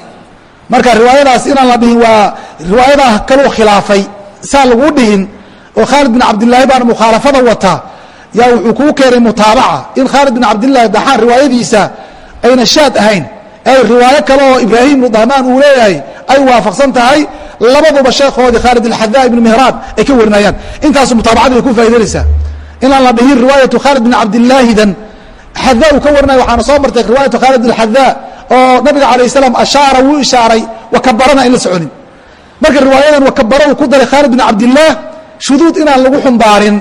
Marka riwaayadaas inaan la dhihin waa riwaayadaa kaluu khilaafay saa laguu dhihin oo khaalid bin cabdillaahi baana mukhaalafada wata yaa wuxuu kuu keenay mutaabaca. In khaalid bin cabdillahi daxaan riwaayadiisa ayna shaad ahayn ay riwaayo kale oo ibraahim ibnu dahmaan uu leeyahay ay waafaqsan tahay labaduba sheekhoodii khaalid alxadaa ibnu mihraan ay ka warinayaan. Intaasu mutaabacadii bay ku faa'idaynaysaa inaan la dhihin riwaayatu khaalid bin cabdillaahidan xadaa uu ka warinaya waxaana soo martay riwaayatu khaalid alxadaa oo nabiga calayh salaam ashaara wuu ishaaray wakabarana in la soconin marka riwaayadan wakabaro uu ku daray khaalid bin cabdillaah shuduud inaan lagu xumbaarin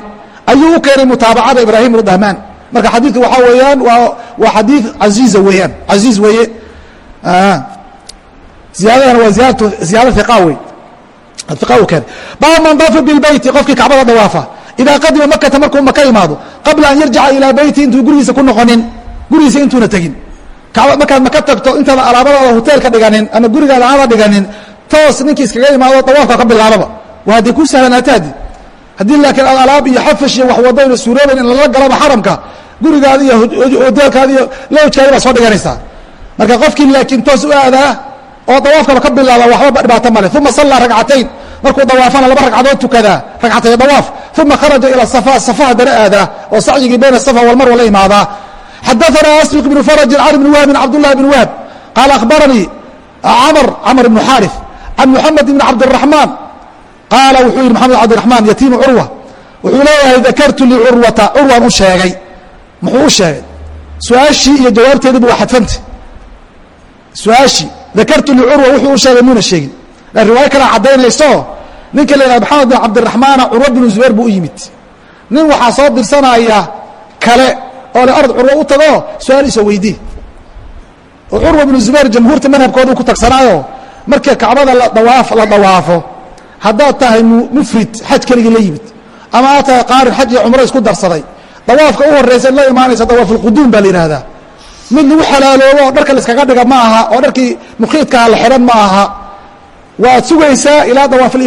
ayuu u keenay mutaabacada ibraahim ibnu dahmaan marka xadiidku waxaa weeyaan waa waa xadiid casiiza weeyaan casiiz weeye ziyaadadana waa ziyaadatu ziyaada iqa wey iqa uu keenay baab man daafa bilbeyti qofkii kacbada dawaafa idaa qadima makata markuu maka imaado qabla an yarjica ilaa beyti intuu gurigiisa ku noqonin gurigiisa intuuna tegin markaad maka tagto intaada alaabadaada hoteelka dhiganin ama gurigaada aada dhiganin toos ninkii iskaga imaado dawaafka ka bilaababa waa hadday ku sahlanaataadi haddii laakiin aad alaab iyo xafash iyo wax wadayna suuroobayn in lala galaba xaramka gurigaada iyo hoteelkaada iyo lowjkaadi baad soo dhiganaysaa marka qofkii laakiin toos u aadaa oo dawaafkaba ka bilaaba waxbaba dhibaato male uma sallaa ragcatayn markuu dawaafana laba ragcadood tukadaa ragcatay dawaaf. Uma kharaja ila safa safa dana aadaa oo sacyigii bayna safa walmarwa la imaadaa xadaanaa asbiq bnu farajin can ibni wahabin cabdullahi bn wahab qaala ahbaranii camr camr ibnu xaarif can muxamed ibn cabdiraxmaan qaala wuxuu yidhi maxamed cabdiraxmaan yatiimu curwa wuxuu leeyahay dakartu licurwata curwan u sheegay. Muxuu u sheegay? Su'aashii iyo jawaabteediiba waa xadfanta su'aashii dakartu licurwa wuxuu u sheegay muuna sheegin riwaayo kalea caddaynayso ninka la yihahdo maxamed bin cabdiraحmaana curwa binu zubayr buu u yimid. Nin waxaa soo dirsanaya kale oo le ard curwa u tago su'aal isoo weydii oo curwa binu zubayr jamhuurta madhabkooda ku tagsanaayo markii kacbada ladawaaf la dawaafo. Haddaad tahay mufrid xaj keligii la yimid. Ama aad tahay qaarin xaj iyo cumro isku darsaday. Dawaafka u horeysa la imaanaysa dawaafulquduum baa la yihahdaa mid lagu xalaaloobo oo dharka laiskaga dhiga ma aha oo dharkii mukiidkaha la xidhan ma aha waad sugaysaa ilaa dawaafil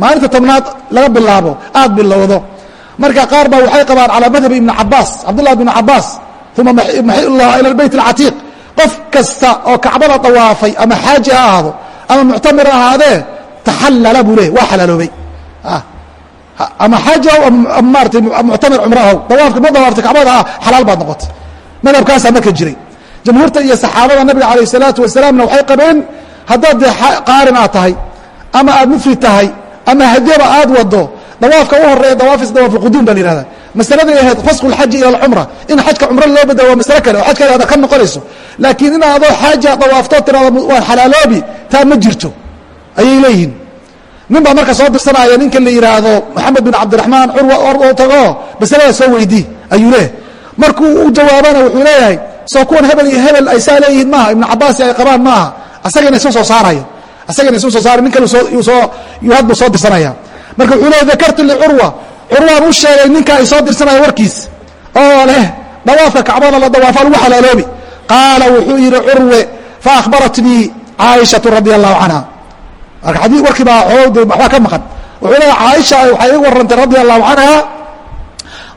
maalinta tobnaad laga bilaabo aad bilowdo. Marka qaar baa waxay qabaan calaa madhabi ibni cabaas cabdullahi bn cabaas uma maxilullaha ila beyt alcatiiq. Qof kasta oo kacbada dawaafay ama xaaji ha ahaado ama muctamir ahaadee taxallala buu leeyay waa xalaaloobay ah, ama xaaji haw maratay muctamir cumro haw dawaafka ma dawaafta kacbada ah xalaal baad noqotay. Madhabkaasaa marka jiray. Jamhuurta iyo saxaabada nabiga calayh salaatu wasalaamna waxay qabeen haddaad dee qaarin aad tahay ama aad mufrid tahay ama hadyaba aad wado dawaafka u horreeya dawaafis dawaafulquduum baa la yihahda masaladay ahayd fasku lxaji ila alcumra. In xajka cumro loo bedelo waa masale kale oo xajkaada ka noqonayso. Laakiin in adoo xaaja dawaafto tirada waan xalaaloobi taa ma jirto. Ayay leeyihiin. Nin baa marka soo dirsanaya ninka la yidhaahdo maxamed bin cabdiraxmaan curwa oo tago masalada soo weydii. Ayuu leeyahay. Markuu u jawaabana wuxuu leeyahay soo kuwan hebel iyo hebel ay saa leeyihiin maaha ibnu cabaasi ay qabaan maaha asagana isu soo saaraya asagana isu soo saara nin kale soo hadbuu soo dirsanaya. Marka wuxuu leeyahy dakartu licurwa curwaan u sheegay ninka ay soo dirsanaya warkiis. Oo leh dawaafka kacbada la dawaafa lagu xalaaloobi. Qaala wuxuu yidhi curwe faahbaratnii caaishatu radia allahu canha warkii baa waxbaa ka maqan. Wuxuu leeya caaisha waxay igu warantay radia allahu canha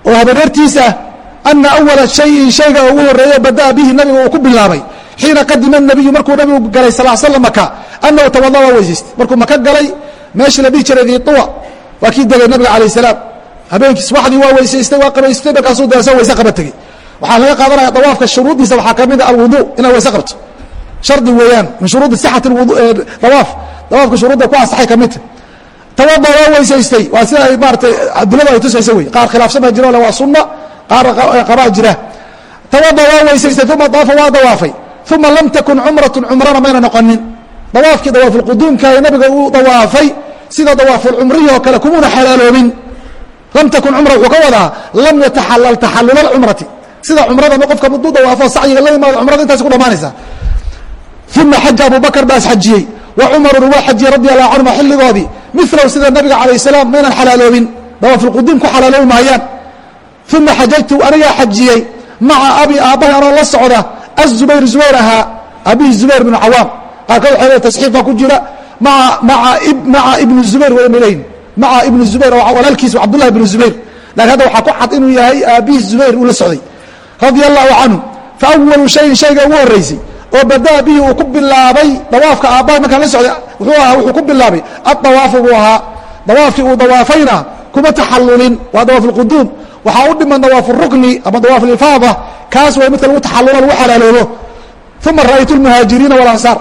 oo habareertiisa ana awala shayin shayga ugu horeeyo badaa bihi nabiga uu ku bilaabay xiina qadima nabiyu markuu nabigu galay sal slam maka anahu tawada waa markuu maka galay meeshii la dhihi jiray diiuwa waa kii degay nabiga alayh salaam habeenkii subaxdii waa weysaystay waa qabaystay markaasuu de soo weyse qaba tegey waxaa laga qaadanaya dawaafka shuruuddiisa waxaa ka mida alwudu inaad weyse qabto shardi weeyaan min shuruudi sixati dawaaf dawaafka shuruudda ku ansaxay ka midta tawada waa weysaystay waa sida ay maaratay adiladu ay tusaysa wey qaar khilaafsan baa jiro waa sunna qabaa jira tawada waa weysaystay uma daafa waa dawaafay uma lam takun cumratun cumrana mayna noqonin dawaafkii dawaafulquduumka ee nabiga uu dawaafay sida dawaafulcumrihi oo kale kumuna xalaaloobin lam takun cumra wuxuu ka wadaa lam yataxalal taxalula alcumrati sida cumrada ma qofka muduu dawaafo sacyiga la imaado cumrada intaas ku dhamaanaysa uma xaja abu bakr baa isxajiyey wa cumarun waa xajiyey radi allahu canhuma xilligoodii milow sida nabiga calayh salaam maynan xalaaloobin dawaafulquduum ku xalaaloobi maayaan uma xajajtu anigaa xajiyey maca abi aabbahay anoo la socda azubayr zubayr ahaa abihi zubayr bnu cawaam qaarkood waxay le tasxiifa ku jira maca ibni zubayr wayna maca ibni zubayr oo walaalkiis cabdullahi ibnu zubayr laakiin hadda waxaa ku cad inuu yahay aabihi zubayr uu la socday radia allahu canhu fa awalu shayin shayga ugu horreysay oo badaa bihi uu ku bilaabay dawaafka aabbahay markaan la socday wuxuu ahaa wuxuu ku bilaabay addawaafu buu ahaa dawaafkii uu dawaafayna kuma taxallulin waa dawaaf alquduum waxaa u dhiman dawaaf rukni ama dawaaf alifaada kaas way midka lagu taxallulo lagu xalaaloobo. Uma ra'aytu lmuhaajiriina walansaar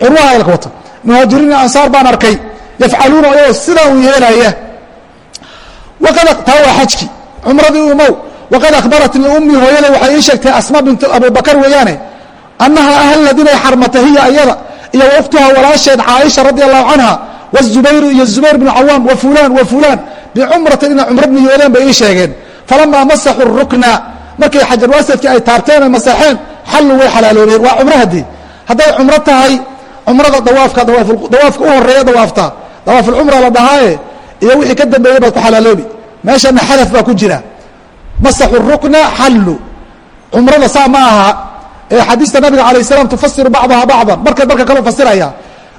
curwaha hadalka wata. Muhaajiriin ansaar baan arkay. Yafcaluuna ayagoo sidaa uu yeelaya. Taa waa xajki. Cumradii umow waqad akhbaratnii ummii hooyaday waxay ii sheegtay asma bintu abubakar weeyaane annahaa ahlad inay xarmata hiya ayada iyo wakhtuha walaasheed caaisha radi allahu canha wazubayru iyo zubayr bnu cawaam wa fulaan wa fulaan. Bicumratin inay cumro niyoodeen bay ii sheegeen falamaa masaxuu rukna markay xajarwasadkii ay taabteen ay masaxeen xallu way xalaaloobeen waa cumro haddii. Hadday cumro tahay cumrada dawaafka dawaafka u horreeya dawaafta. Dawaafulcumra la dhahaaye iyo wixii ka dambeeyey baad ku xalaaloobi. Meeshana xadaf baa ku jira. Masaxu rukna xallu. Cumrada saa ma aha. Ee xadiista nabiga alayh salaam tufasiru bacdaha bacdan. Marka marka kaleu fasiraya.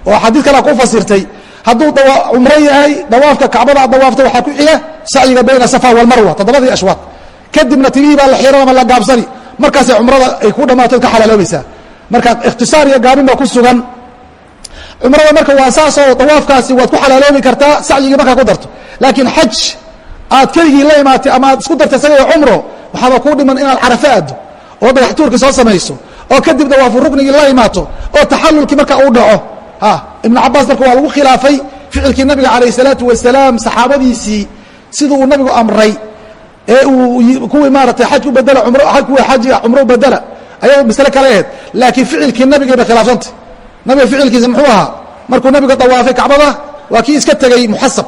Oo xadiis kalea ku fasirtay hadduu cumro yahay dawaafka kacbada aad dawaafta waxaa ku xiga sacyiga bayna safa walmarwa toddobadii ashwaad. Kadibna timihii baa la xiran ama la gaabsani. Markaasay cumrada ay ku dhamaato ka xalaaloobaysaa marka ikhtisaar iyo gaabin baa ku sugan. Cumrada marka waa saasoo dawaafkaasi waad ku xalaaloobi kartaa sacyigii markaa ku darto. Laakiin xaj aad keligii la imaatay ama aad isku dartay isaga cumro waxaaba kuu dhiman inaad carafe aaddo oo dhagaxtuurkii soo samayso oo kadib dawaafu ruknigii la imaato oo taxalulkii marka uu dhaco ibnu cabaas marka waa lagu khilaafay ficilkii nabiga calayh salaatu wasalaam saxaabadiisii siduu uu nabigu amray ee uu kuwii maaratay xaj u bedela kuwii xajiga cumro u bedela ayaa masle kale ahayd. Laakiin ficilkii nabigay bay khilaafsantay. Nabiga ficilkiisa muxuu ahaa? Markuu nabiga dawaafay kacbada waa kii iska tegey muxasab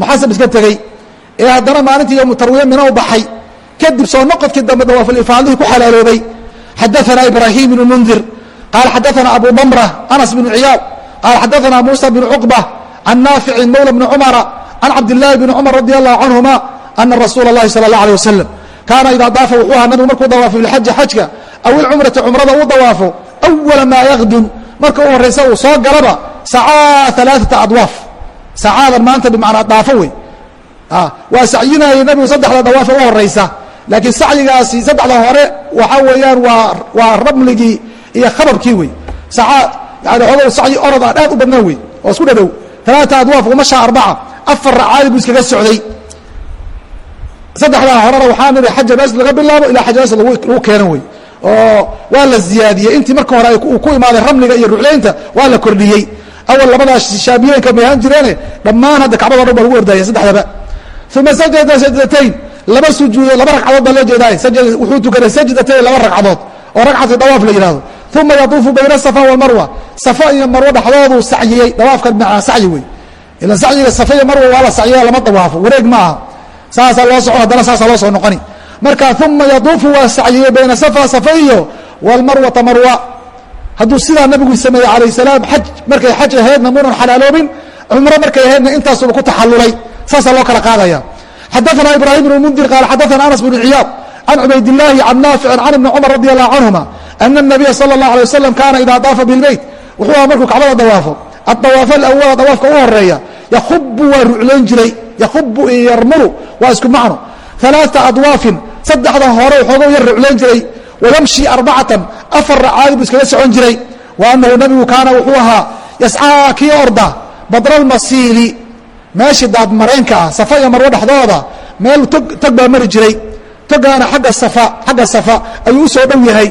muxasab iska tegey ee haddana maalintii yowmu tarwiya mina u baxay. Kadib soo noqodkii dambe dawaafulifaadihii ku xalaaloobay. Xadaثana ibrahim bn mundir qaal xadaثana abu damra anas bn ciyaad qaal xadaثana musa bn cuqba can naaficin mawla bni cumara can cabdillaahi bni cumar radi allahu canهuma ana rasuula اllahi salى اllah alيه wasalam kaana idaa daafa wuxuu ahaa nabigu markuu dawaafo bilxaji xajka aw ilcumrati cumrada uu dawaafo awala maa yakdun marka u horaysa uu soo galaba sacaa alaaثata adwaaf sacaadan maanta bimacnaa daafo wey waa sacyinayay nabigu saddexda dawaafe u horaysa laakiin sacyigaasi saddexda hore waxa weeyaan waa waa ramligii iyo khababkii wey saca yani ogow sacyi orod aan aad u badnaan wey oo isku dhadhow. Talaata adwaaf umasha arbaca afar racaadi buu iskaga socday. Saddexdaa horena waxaa niri xajar asad laga bilaabo ilaa xajar asad lagu keeno wey oo waa la ziyaadiyey. Intii marka hore ku imaaday ramliga iyo ruclaynta waa la kordhiyey. Awal labadaa shaamiyeenka may ahaan jireene dhammaan hadda kacbado dhan baa lagu ordaya saddexdaba. Uma sajada sajdatayn laba sujuudo laba ragcadood baa loo jeedaay wuxuu tukaday sajdatayn laba ragcadood oo ragcati dawaaf la yihahdo uma yaduufu bayna safa walmarwa safa iyo marwo dhexdooduu sacyiyey dawaafka macnaa sacyi wey ila sacyiga safa iyo marwa waa la sacyiyada lama dawaafo wareeg maaha saasaa loo soco haddana saasaa loo soo noqoni marka uma yaduufu waa sacyiyey bayna safa safa iyo walmarwata marwa hadduu sidaa nabigu sameeyey calayh salaam xaj markay xaj ahaydna munan xalaaloobin cumro markay ahaydna intaasuba ku taxallulay saasaa loo kala qaadaya xadaanaa ibraahim bnu mundir qaal xadaana anas bnu ciyaad can cubaydillaahi can naaficin can ibni cumar radi allahu canhuma ana nabiya sala allahu alay wasalam kaana idaa daafa bilbeyt wuxuu aha markuu kacbada dawaafo addawaaf alawala dawaafka u horreeya yahubu waa rucloon jiray yahubu iyo yarmulu waa isku macno alaaa adwaafin saddexda hore xooga yar rucloon jiray wayamshi arbacatan afar racaadi buu iskaga socon jiray wa annahu nabigu kaana wuxuu ahaa yascaa kii orda badra almasiili meeshii daadmaraynka ah safa iyo marwo dhexdooda meel tog baa mari jiray togaana agga safa ayuu u soo dhow yahay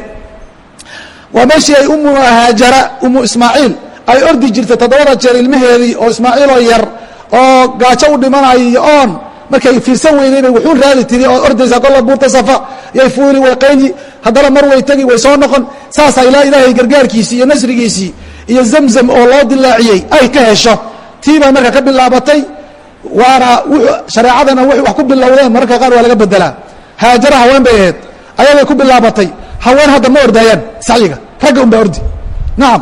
waa meeshii ay umu haajara umu ismaaciil ay ordi jirtay toddobada jeer ilmaheedii oo ismaaciiloo yar oo gaajo u dhimanayo iyo oon. Markay fiirsan weydayba wuxuu raadi tiri oo ordaysaa kolla buurta safa yay fuuli way qayni haddana mar way tegi way soo noqon. Saasaa ilaa ilaahay gargaarkiisii iyo nasrigiisii iyo zamzam oo loo dilaaciyey ay ka hesho. Tii baa marka ka bilaabatay waana shareecadana wax ku bilowdeen mararka qaar waa laga bedelaa haajara haween bay ahayd ayagay ku bilaabatay. Haween hadda ma ordaayaan sacyiga ragga un baa ordi nacam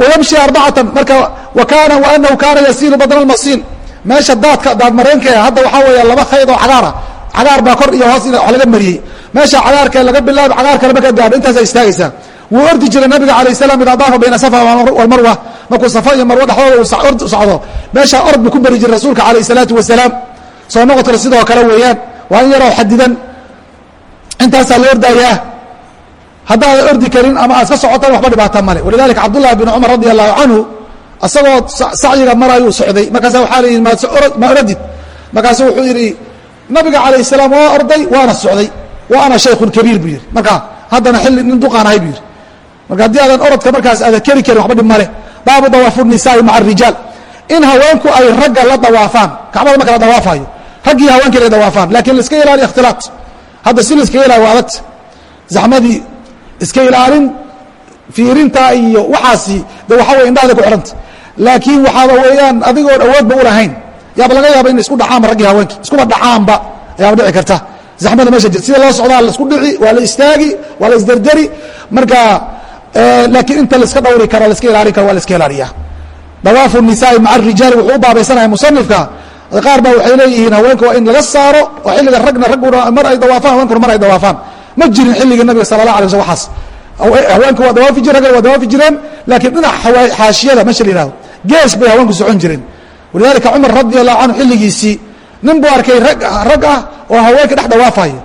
wayamshi arbacatan marka wa kaana waanahu kaana yasiilu badna almasiil meesha daadka daadmareenka hadda waxaa weeya laba khayd oo cagaara cagaar baa kor iyo hoos wax laga mariyey. Meesha cagaarkee laga bilaabo cagaarkale marka gaadho intaasa istaagaysaa. Wuu ordi jiray nabiga alayh salam idaa daafa bayna safa walmarwa markuu safa iyo marwo dhexdooda u socdo meeshaa orod buu ku beri jiray rasuulka alayh salaatu wasalaam soo noqodkale sidoo kale weeyaan waa in yaroo xadidan intaasaa la ordayaa haddaadan ordi karin ama aad ka socotaan waxba dhibaata male walidalika cabdullahi bin cumar radi allahu canhu isagoo sacyiga marayuu socday. Markaasa waxaa layihi ma oradid. Markaasu wuxuu yidhi nabiga calayh salaam waa orday waana socday wa shaykhun kabiir buu yidhi. Marka haddana xilli nin duqaan ahay buu yidhi. Marka haddii aadan orodka markaas aadan keri karin waxba dhib male baabu dawaafu nisaai maca arijaal in haweenku ay ragga la dawaafaan kacbada marka la dawaafayo raggii haweenkii la dawaafaan laakiin laiska ilaaliyo ikhtilaat. Hadda si laiskaga ilaaliyo waa adagta zaxmadii iska ilaalin fiirinta iyo waxaasi de waxa wey indhahda ku xihanta laakiin waxaaba weeyaan adigoon awoodba ulahayn yaaba laga yaaba in isku dhacaanba raggii haweenkii. Iskuba dhacaanba ayaaba dhici karta. Zaxmada meesha jirta sida loo socdaa la isku dhici waa la istaagi waa la isderderi marka laakiin inta laiska dhawri karo laiska ilaalin karo waa la iska ilaaliya dawaafu nisaai maca arijaali wuxuu u baabaysanaya musanifka qaar baa waxay leeyihiin haweenka waa in laga saaro oo xilliga ragna ragguna mar ay dawaafaan haweenkuna mar ay dawaafaan ma jirin xilligii nabiga sala la ala sl waaas haweenku waa dawaafi jire ragana waa dawaafi jireen laakiin dhinac xaashiyada meesha la yihahdo gees bay haweenku socon jireen. Walidaalika cumar radi allahu canhu xilligiisii nin buu arkay rag ah oo haweenka dhex dhawaafayo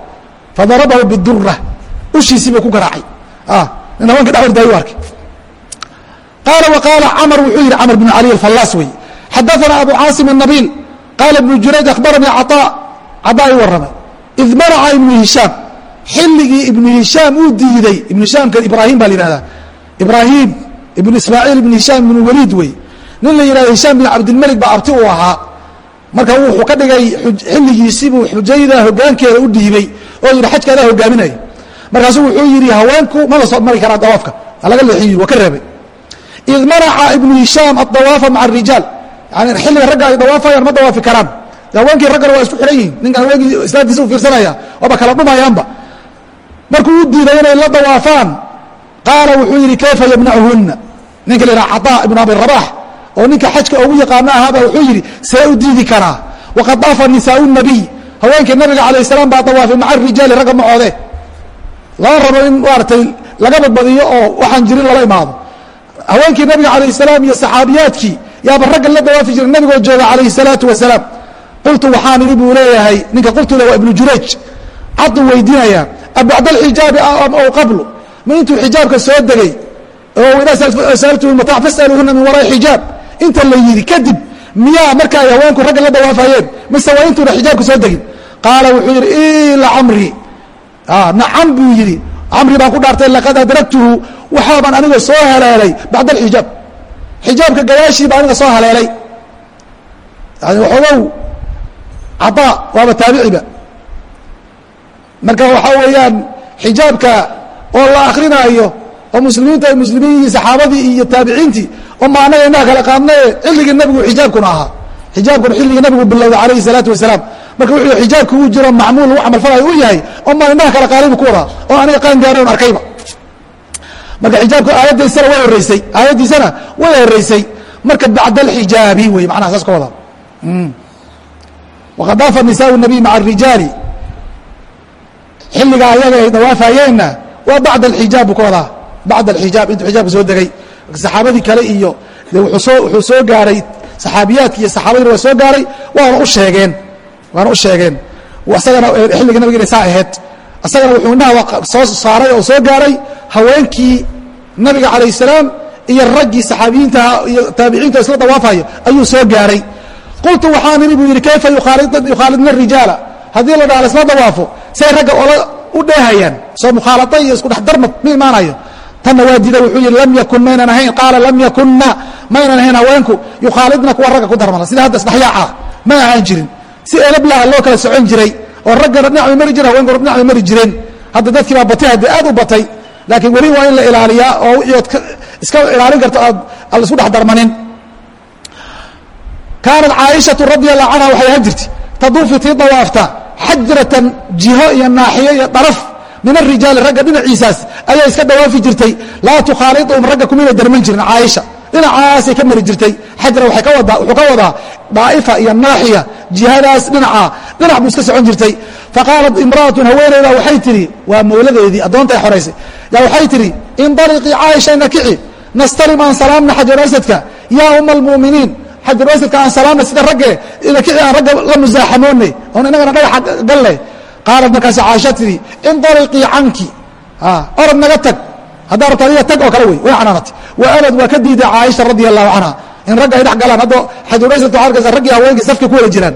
fadarabahu bidura ushiisii bay ku garaacay. Ah, nin haweenka dhex ordaayu arkay. Qaala waqaala camar wuxuu yidhi camar bnu cali alfallaas wey xadaanaa abu caasim الnabiil qaala ibnu jurayj akhbaranii caaa cadaa i warramay. Id manaca ibnu hishaam xilligii ibnu hishaam uu diiday. Ibnu hishaamka ibraahim baa la yihahdaa ibraahim ibnu ismaaciil ibnu hishaam ibnu waliid wey. Nin la yihahdo hishaam bin cabdilmelik baa abti uu ahaa. Marka wuxuu ka dhigay xilligiisibuu xujayda hogaankeeda u dhiibay oo yidhi xajka adaa hogaaminaya markaasuu wuxuu yidhi haweenku ma la mari karaa dawaafka. Laga leexiy waa ka reebay. Id manaca ibnu hishaam adawaafa maca arijaal yani xilliga ragga ay dawaafayaan ma dawaafi karaan. Haweenkii raggana waa isku xidhan yihiin ninkan haweenkii islaamtiisa u fiirsanaya waaba kala dhumayaanba markuu u diiday inay la dawaafaan qaala wuxuu yidhi kayfa yamnacuhuna ninka la yidhaha caطaa ibnu abi rabax oo ninka xajka ugu yaqaano ahaaba wuxuu yidhi see u diidi karaa. Waqad daafa nisaau nabiy. Haweenkii nabiga calayh salaam baa dawaafay maca rijaali ragga macoode. Lama rabo in maaratay laga badbadiyo oo waxaan jirin lala imaado. Haweenkii nabiga calayh salaam iyo saxaabiyaadkii yaaba ragga la dawaafi jiray nabigoo jooga calayhi salaatu wasalaam. Qultu waxaan idhi buu leeyahay ninka qultule waa ibnu jurayj. Caduu weydiinaya abacda alxijaabi aw qablu ma intuu xijaabka soo degay oo idaa saaltum mataac fasaluuhuna min waraai xijaab inta la yidhi kadib miyaa marka ay haweenku ragga la dawaafayeen mise waa intuuna xijaabka soo degin qaala wuxuu yidhi ila camri nacam buu yidhi camri baan ku dhaartay laqad adraktuhu waxaabaan aniga soo haleelay bacda alxijaab xijaabka gadaashii baa aniga soo haleelay yani waxoogow cadaa waaba taabiciba marka waxaa weeyaan xijaabka oo la akrinaayo oo muslimiintu ay muslimiin yihiin saxaabadii iyo taabiciintii oma anaga inaha kala qaadnaye xilligii nabigu xijaabkuna ahaa. Xijaabkuna xilligii nabigu bilowday alayhi salaatu wasalaam. Marka wuxuu xijaabka uu jiro macmuul lagu camalfalayo u yahay oma indhaha kala qaaday bu ku wadaa oo aniga qaan gaaran arkayba. Marka xijaabku aayaddiisana way horeysay aayaddiisana way horeysay marka bacda alxijaabi wey macnaha saas ka wada waqad daafa nisaau nabiy maca arijaali xilligaa ayaga ay dawaafayeenna waa bacda alxijaab buu ka wadaa. Bacda alxijaab intuu xijaabka soo degay. Saxaabadii kale iyo de wuxuu soo gaaray saxaabiyaadki iyo saxaabadiina waa soo gaaray waana u sheegeen. Waana u sheegeen. Isagana xilliga nabigena saa aheyd isagana wuxuu indhaha soo saaray oo soo gaaray haweenkii nabiga calayh salaam iyo raggii saxaabiyiintaha iyo taabiciinta isla dawaafayo ayuu soo gaaray. Qultu waxaan idhi buu yidhi kayfa yukhaalidna rijaala? Haddii la dhaha laisla dawaafo say ragga ola u dheehayaan soo mukhaalata iyo isku dhex darmad ma imaanayo. Tanna waa diiday wuxuu yidhi lam yakun maynan ahayn. Qaala lam yakunna maynan ahayn haweenku. Yukhaalidna kuwa ragga ku darmada. Sida hadda isdhexyaaca ma ahaan jirin. Si elablaha loo kala socon jiray oo raggana dhinac bay mari jiren hawenkuna dhinac bay mari jireen hadda dadkii baa batay haddii aad u batay. Laakiin weli waa in la ilaaliyaa oo wixii ood iska ilaalin karto aad aan isku dhex darmanin. Kaanat caaishatu radi allahu canha waxay ahaan jirtay taduufi tii dawaafta xajratan jiho iyo naaxiyo iyo daraf min arijaali ragga dhinaciisaas ayay iska dawaafi jirtay laa tukhaaliduhum ragga kumina darman jirin caaisha dhinacaasay ka mari jirtay xajra wuxuu ka wadaa daa'ifa iyo naaxiya jihadaas dhinaca dhinac buu iska socon jirtay faqaalat imra'atun haweeneyda waxay tihi waa mawladeedii addoontay xoraysay yaa waxay tihi indaliqii caaisha nakici nastalim aan salaamna xajar asadka yaa uma almu'miniin xajar asadka aan salaamna sida ragge nakici aan ragga la musaaxamoonay oon inagana dhagaxa galle. Qaalat markaas caaisha tihi indaliqii canki. Orod naga tag. Haddaa rabto adiga tag oo kale wey way canaanatay wa abad waa ka diiday caaisha radia allahu canha. In ragga ay dhex galaan hadda xajarasad waa arkaysa raggii haweenkii safka ku wada jiraan.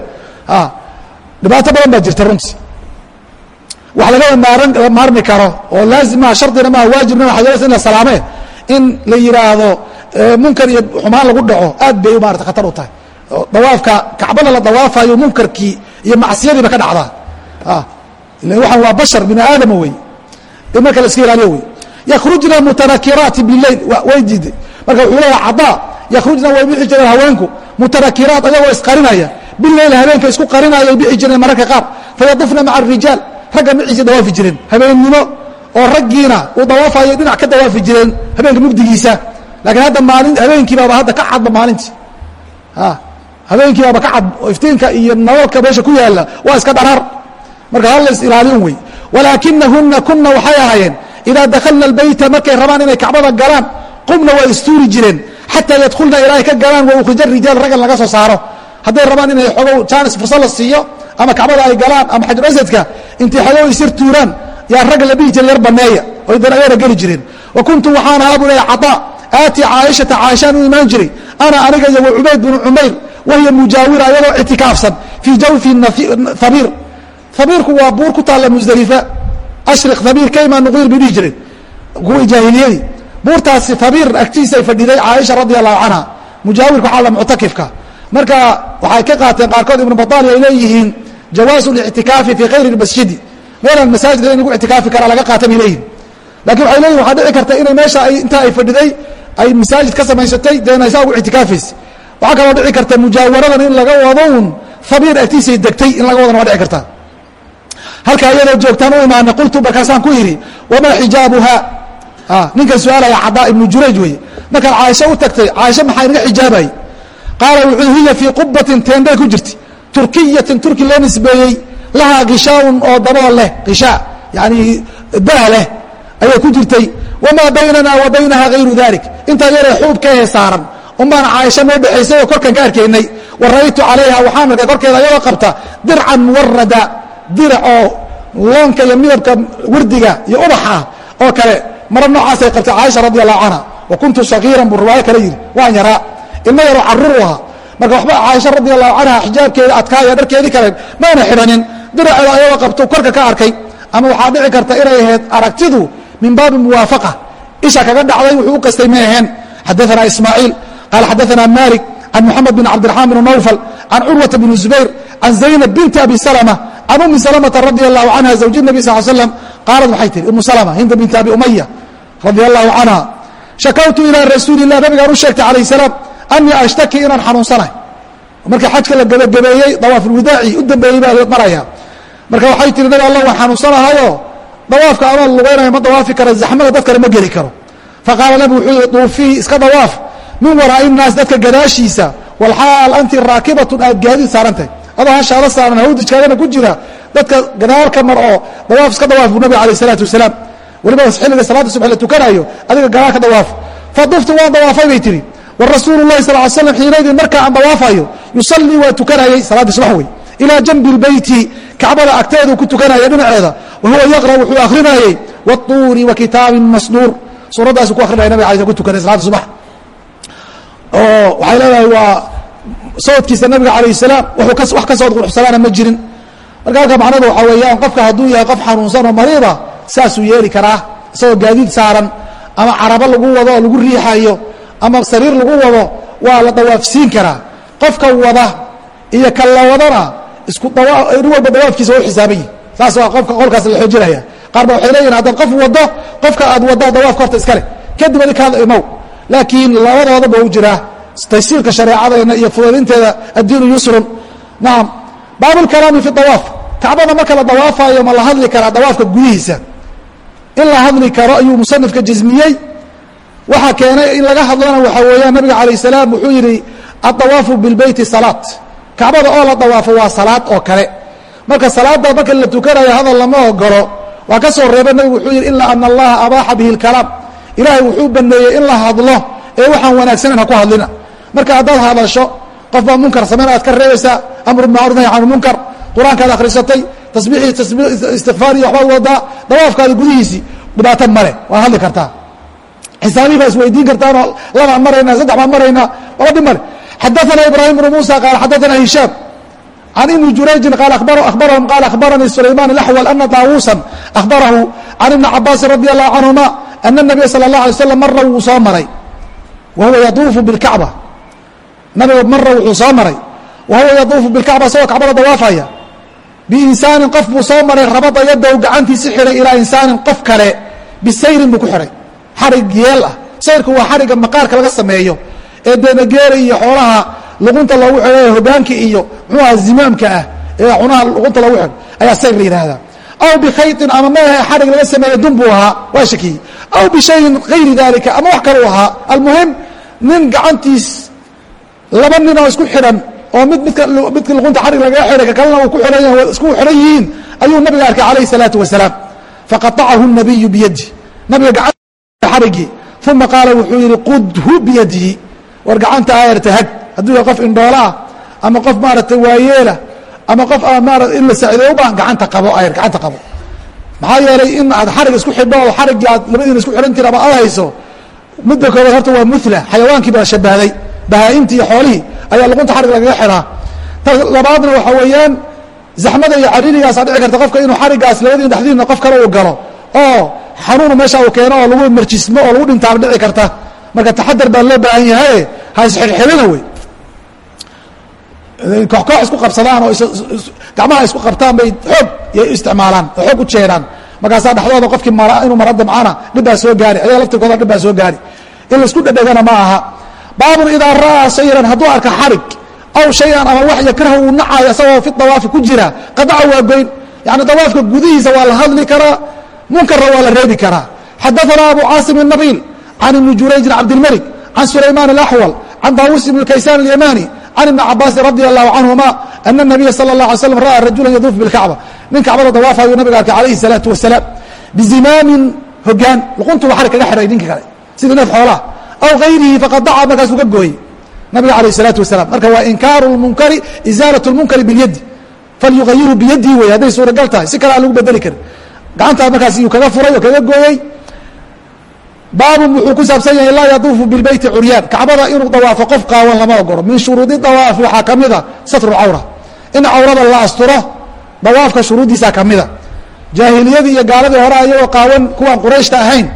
Dhibaato badan baa jirta runtii. Wax laga maarmi karo oo laazima shardina maaha waajibna ma xajarasad in la salaame in la yidhaahdo munkar iyo xumaan lagu dhaco aad bay maarata khatar u tahay. Dawaafka kacbada la dawaafayo munkarkii iyo macsiyadiiba ka dhacdaa. Ila waxaan waa bashar bini aadama wey. In marka la iska ilaaliyo wey. Ykhrujna mutanakiraati bilail way diiday marka wuxuu leeyaha cadaa yakhrujna way bixi jireen haweenku. Mutanakiraat ayagoo isqarinaya bileyl habeenka isku qarinaya bixi jireen mararka qaar. Fayadufna maca arijaal ragga maciisa dawaafi jireen. Habeennimo oo raggiina uu dawaafayo dhinac ka dawaafi jireen habeenka mugdigiisa laakiin hadda maalin habeenkii baaba hadda ka cadba maalintii. Habeenkii baaba ka cad oo iftiinka iyo nalalka meesha ku yaalla waa iska dharaar. Marka hal la is ilaalin wey walaakinahuna kuna waxay ahaayeen idaa dakalna اlbayta markay rabaan inay kacbada galaan qumna waa istuuri jireen. Xataa yadkulna ilaa ay ka galaan wa ukhrija rijaal raggan laga soo saaro. Hadday rabaan inay xogow jaanis fursa la siiyo ama kacbada ay galaan ama xajar asadka intay xogow isir tuuraan yaa ragga la dhihi jiray yar baneeya dan ayana geli jireen. Wa kuntu waxaan ahaa bu leeya caطaa aati caaishata caaishaan u imaan jiray. Ana aniga iyo wa cubayd bnu cumayr wahiya mujaawira ayadoo ictikaafsan fii jawfi habiir habiirku waa buur ku taalla musdelifa ashri habiir kayma nuqiir bay dhihi jireen kuwii jaahiliyadii buurtaasi habiir agtiisay fadhiday caaisha radi allahu canha mujaawirka waxaa la muctakifka. Marka waxay ka qaateen qaarkood ibnu bataali ay leeyihiin jawaasu lictikaafi fii khayri masjidi. Meelaan masaajid in lagu ictikaafi karaa laga qaata bay leeyihiin laakiin waxay leeyihiin waxaa dhici karta inay meesha intaa ay fadhiday ay masaajid ka samaysatay deena saa ugu ictikaafaysa waxaa kaloo dhici karta mujaawaradan in laga wado un habiir agtiisay degtay in laga wadana waa dhici karta. Halkaa iyadoo joogtaan u imaanay qultu markaasaan ku yidhi wamaa xijaabuha ninkan su'aalaya cadaa ibnu jurayj weye markaad caaisha u tagtay caaisha maxaa inaga xijaabayy qaala wuxuu hiya fii qubatin teenday ku jirta turkiyatin turki loo nisbeeyey lahaa kishaaun oo dabool leh kishaa yani dah leh ayay ku jirtay wamaa baynana wa baynaha hayru dalik intaa yaree xuubkahe saaran unbaan caaisha noo dhexaysay oo korkan ka arkaynay wa ra'aytu calayha waxaan arkay korkeeda ayagoo qabta dircan muwarada dirac oo loonka iyo midabka wardiga iyo ubaxa oo kale. Mara noocaasay qabtay caaisha radi allahu canha wa kuntu sagiiran buu riwaayo kale yidhi waan yaraa ilmo yaroo carruur u ahaa. Marka waxba caaisha radi allahu canha xijaabkeeda adkaaya dharkeedii kale mayna xidhanin diraceeda ayagoo qabto korka ka arkay ama waxaa dhici karta inay ahayd aragtidu min baabi muwaafaqa. Isha kaga dhacday wuxuu u qastay may ahaen xadaثana ismaaciil qaala xadaثana malik can muxamed bin cabdiraxmaan bn nawfal can curwata bn zubayr can zaynab binti abi salma can umi salmata radi allahu canha zawji nabi sal slam qaalad waxay tihi umu salma hinda binti abi umaya radi allahu canha shakawtu ilaa rasuuli lah nabigaan u sheegtay calayh salaam anii ashtaki inaan xanuunsanahay markii xajka la gebagabeeyey dawaafulwidaaci u dambeeyey baa maraya marka waxay tihi nabi allah waan xanuunsanahayo dawaafka anoo lugeynaya ma dawaafi kara zaxmada dadkana ma geli karo. Faqaala nabi wuxuu yihi duufii iska dawaaf. Min waraa'i naas dadka gadaashiisa. Walxaal anti raakibatun aad gaadiid saarantahay adoo hashaada saaran hawdijkaagana ku jira. Dadka gadaalka mar oo dawaaf iska dawaaf buu nabiga alayh isalaatu wasalaam. Weliba xilliga salaada subax la tukanayo adiga gadaal ka dawaaf. Faduftu waan dawaafay bay tihi warasuulu lahi sal slam xiinaydin markaa aan dawaafayo yusallii waa tukanayey salaadii subax wey ilaa janbi lbeyti kacbada agteedu ku tukanaya dhinaceeda wa huwa yaqra wuxuu akrinayey wاطuuri wa kitaabin masduur suuradaasu ku akrinaya nabig ala ku tukanay salaada subax oo waxay leedahay waa sawdkiisa nabiga alayh salaam wax ka sawd quruxsanaana ma jirin marka halka macnadu waxaa weeyaan qofka hadduu yahay qof xanuunsan oo mariida saasuu yeeli karaa isagoo gaadiid saaran ama carabo lagu wado oo lagu riixayo ama sariir lagu wado waa la dawaafsiin karaa qofka wada iyo ka la wadana nin walba dawaafkiisa waa u xisaaban yihi saas waa qofka qolkaas la xoojinaya qaar ba waxay leeyihiin haddaad qof wado qofka aad wadda dawaafka horta iskale kadib adikaada imow. Laakiin labadoodaba u jiraa. Taysiirka shareecadeena iyo fudaydinteeda addiinu yusrun. Nacam baabulkalaami fi dawaaf. Kacbada marka la dawaafayo ma la hadli karaa dawaafka gudihiisa. In la hadli karo ayuu musanifka jismiyey. Waxaa keenay in laga hadlana waxaa weeyaan nabiga calayh salaam wuxuu yidhi addawaafu bilbeyti salaat kacbada oo la dawaafo waa salaad oo kale. Marka salaada marka la tukanayo hadal lama ogolo waa ka soo reeba nabigu wuxuu yidhi ilaa ana allaha abaaxa bihi lkalaam. Ilaahay wuxuu baneeyey in la hadlo ee waxaan wanaagsanan ha ku hadlina. Marka haddaad hadasho qof baa munkar samayn aad ka reebaysaa amru bimacruf nahy can munkar qur'aankaad akhrisatay tasbiixii istikfaar iyo waxbaad wadaa dawaafkaada gudihiisii dhibaato male waad hadli kartaa. Xisaabihi baa isweydiin kartaanoo labaan maraynaa saddex baan maraynaa waba dhib male xadaثana ibrahim bnu musa qaal xadaثana hishaam can ibni jurayjin qaal akhbarahum qaal akhbaranii sulayman اlaxwal ana daawuusan akhbarahu can ibni cabaasin radi allahu canهuma ana الnabiya salى الlah alay slam mara wuu soo maray wa huwa yaduufu biاlkacba nabiga mara wuxuu soo maray wa huwa yaduufu biاlkacba isagoo kacbada dawaafaya biinsaanin qof buu soo maray rabada yadow gacantiisi xihay ilaa insaanin qof kale bisayrin buu ku xihay xarig yeel ah sayrku waa xarigga maqaarka laga sameeyo ee danageera iyo xoolaha luqunta loogu xeeyo hogaanka iyo muxuu aha zimaamka ah ee cunaha luqunta loogu xeho ayaa sayr la yidhaahdaa. Aw bikhayin ama meelaha xarig laga sameeya dun buu ahaa waa shakiyey. Aw bishayin kayri daalika ama wax kaluu ahaa. Almuhim nin gacantiis laba nin oo isku xidhan oo mid midka midka luqunta xarig lagaga xidhay ka kalena uu ku xidhan isku xidhan yihiin ayuu nabiga arkay calayhi salaatu wasalaam. Faqatacahu nabiyu biyadi nabiga gacanxariggii uma qaala wuxuu yidhi qudhu biyadihi war gacanta aayarta hag. Hadduu yahay qof indhoolaah ama qof maaragtay waayeela ama qof maarata in la saacideey u baahan gacanta qabo ayar gacanta qabo. Maxaa yeelay in aad xarig isku xidho oo xariggii aad labadiina isku xidhan tiri ama aad hayso midda koobaad horta waa mula xayawaankii baa shabahday bahaa-imtii iyo xoolihii ayaa luqunta xarig lagaga xidhaa. Ta labaadna waxaa weeyaan zaxmada iyo caririgaasa dhici karta qofka inuu xariggaas labadiina dhexdiina qof kale uu galo oo xanuuna meesha uu keeno oo lagu marjismo oo lagu dhintaaba dhici karta marka taxadar baa loo baahan yahaye ha isxilxilina wey kooxkoox isku qabsadaan oo gacmaha isku qabtaan bay xoog yay isticmaalaan oo xoog u jeedaan. Markaasaa dhexdooda qofkii mara inuu mara damcana dhibbaa soo gaari ayaga laftirkooda dhibbaa soo gaari. In la isku dhedhegana ma aha. Baabun idaa ra'aa sayran hadduu arka xarig aw shay-an ama wax yakrahu uu nacaayo isagoo fi dawaafi ku jira qadaca waa goyn. Yani dawaafka gudihiisa waa la hadli karaa munkarna waa la reebi karaa. Xadaanaa abu caasim nabiil can ibni jurayjin cabdilmalik can sulaymaan alaxwal can daawuus ibni kaysaan alyamani can ibni cabaasin radi allahu canhuma ana nabiya sala allah alay slam ra'aa rajulan yaduuf bilkacba nin kacbada dawaafa ayuu nabiga arkay calayhi salaatu wasalaam bizimaamin hogaan luquntu waxari kaga xidhay ninka kale sida neef xoolaha aw hayrihi faqad daca markaasuu ka gooyey nabiga calayh isalaatu wasalaam marka waa inkaaru lmunkari isaalat lmunkari bilyaddi falyugayiru biyaddihi wey hadday suuragal tahay si kale aan lagu bedeli karin gacantaa markaas iyuu kaga furay oo kaga gooyey baabun wuxuu ku saabsan yahay laa yaduufu bilbeyti curyaan. Kacbada inuu dawaafo qof qaawan lama ogolo. Min shuruudi dawaaf waxaa ka mida satru cawra. In cawrada la asturo dawaafka shuruuddiisaa ka mida jaahiliyadii iyo gaaladii hore ayagoo qaawan kuwaan qurayshta ahayn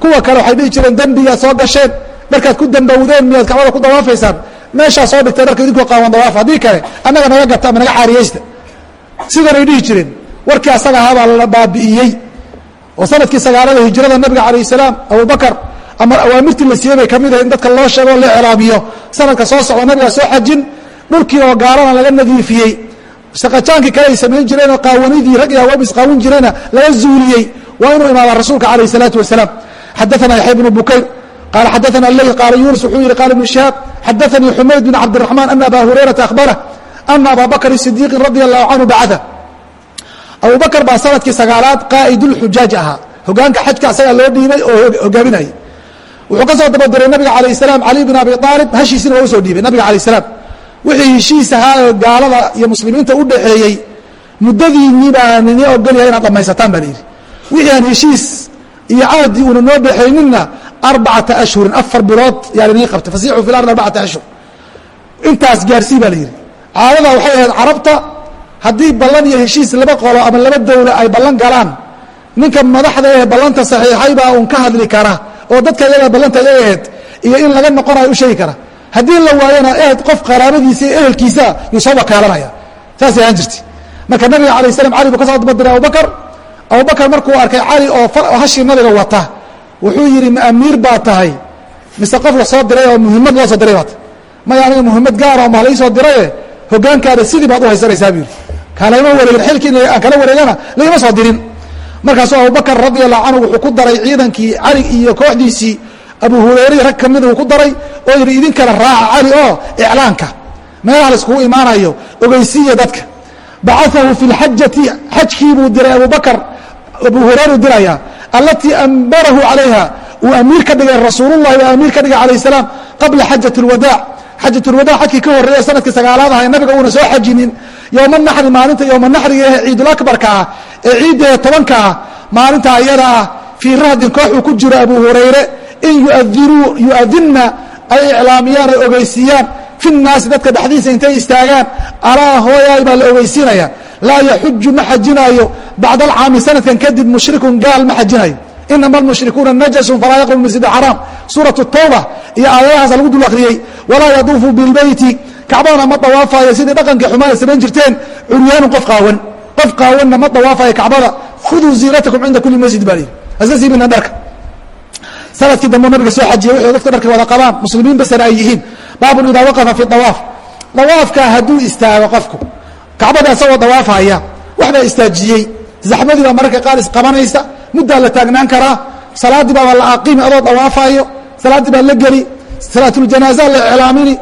kuwa kale waxay dhihi jireen dembiga soo gasheen markaad ku dambowdeen miyaad kacbada ku dawaafaysaan meeshaa soo dhigtay dharka idinkoo qaawan dawaaf haddii kale annaga naga gata ama naga caariyeysta sidanay dhihi jireen warkii asaga ahaabaa la baabi'iyey oo sannadkii sagaalada hijrada nabiga calayh salaam abubakar ama awaamirtii la siiyey bay ka mid ahay in dadka loo sheego o la iclaamiyo sanadka soo socda nabigaa soo xajin dhulkii oo gaalana laga nadiifiyey. Saqajaankii kale ay samayn jireenoo qaawanidii rag iyo hawaabis qaawin jireenna laga zuuliyey waa inuu imaada rasuulka calayh salaatu wasalaam. Xadaana yaxya bnu bukayr qaala xadaana leyl qaala yunus wuxuu yihi qaala ibnu shihaab xadaanii xumayd bin cabdiraxmaan ana aba hurayrata akhbarah ana aba bakr sidiiqin radia allahu canhu bacaa abu bakr baa sannadkii sagaalaad qaa'idulxujaaj ahaa. Hogaanka xajka asagaa loo dhiibay oo hogaaminayay wuxuu ka soo dabadiray nabiga alayh salaam cali bin abi aalib hashiisina waa u soo dhiibay nabiga alayh salaam. Wixii heshiis ahaa oo gaalada iyo muslimiinta u dhaxeeyey muddadiinii baa nini ogolyahay inaad dhamaysataan baa layidhi wixii aan heshiis iyo cahdi una noo dhaxayninna arbacata ashhurin afar bilood yaa linii qabtay fasixuu fi lard arbacata ashhur. Intaas gaarsii baa la yidhi. Caadada waxay ahayd carabta haddii ballan iyo heshiis laba qolo ama laba dowla ay ballan galaan ninka madaxda ee ballanta saxiixay baa uun ka hadli kara oo dadka iyaga ballanta aheyd iyo in laga noqonayo u sheegi kara. Haddii la waayona ehed qof qaraabadiisa iyo ehelkiisa yuu soo wakaalanaya saasay ahaan jirtay marka nabiga alay slam cali buu ka soo dabadiray abubakar. Abubakar markuu arkay cali oo hashii nabiga wata wuxuu yidhi ma amiir baa tahay? Mise qof la soo diray oo muhimmad loo soo diray baata maya aniga muhimmad gaara ma lai soo diraye? Hogaankaada sidii baad u haysanaysaa buu yidhi kalama wareegin xilkiina aan kala wareegana lagama soo dirin. Markaasuu abubakar radi allahu canhu wuxuu ku daray ciidankii cali iyo kooxdiisii. Abu hureyre rag ka mida uu ku daray oo yidhi idinkala raaca cali oo iclaanka. Meelaha la iskugu imaanayo ogeysiiya dadka. Bacaahu fi lxajati xajkii buu diray abubakar abu hureyru diraya alatii ambarahu calayha uu amiir ka dhigay rasuulullahi waa amiir ka dhigay calayh salaam qabla xajat lwadaac xajat lwadaac xajkii ka horreeya sannadkii sagaalaad aha nabiga uuna soo xajinin yowma naxri maalinta yowma naxriga ee ciidulabarka ah ee ciidda tobanka ah maalinta ayada ah fii rahdin koox uu ku jiro abu hurayre in yuadinna ay iclaamiyaan ay ogeysiiyaan fi nnaasi dadka dhexdiisa intay istaagaan alaa hooyaay baa la ogeysiinaya laa yaxuju ma xajinaayo bacda alcaami sanadkan kadib mushrikun gaal ma xajinayo inama almushrikuuna najasun falaa yaqrabu masjid axaraam suuratu tawba iyo aayadahaas lagu dul akhriyey walaa yaduufu bilbeyti kacbadana ma dawaafayo sidii dhaqankii xumaan ay samayn jirteen curyaanun qof qaawan. Qof qaawanna ma dawaafayo kacbada. Khuduu ziinatakum cinda kuli masjid baa layidhi hasa siibina dharka sannadkii dambe nabiga soo xajiyey wuxuu dadka dharka wada qabaan muslimiin basana ay yihiin. Baabun idaa waqafa fi dawaaf. Dawaafka hadduu istaago qofku. Kacbada isagoo dawaafaya waxbaa istaajiyey. Zaxmadii baa mararka qaar isqabanaysa muddaa la taagnaan karaa. Salaaddii baaba la aqimi adoo dawaafayo. Salaaddii baa la geli. Salaatuljanaaza la iclaamini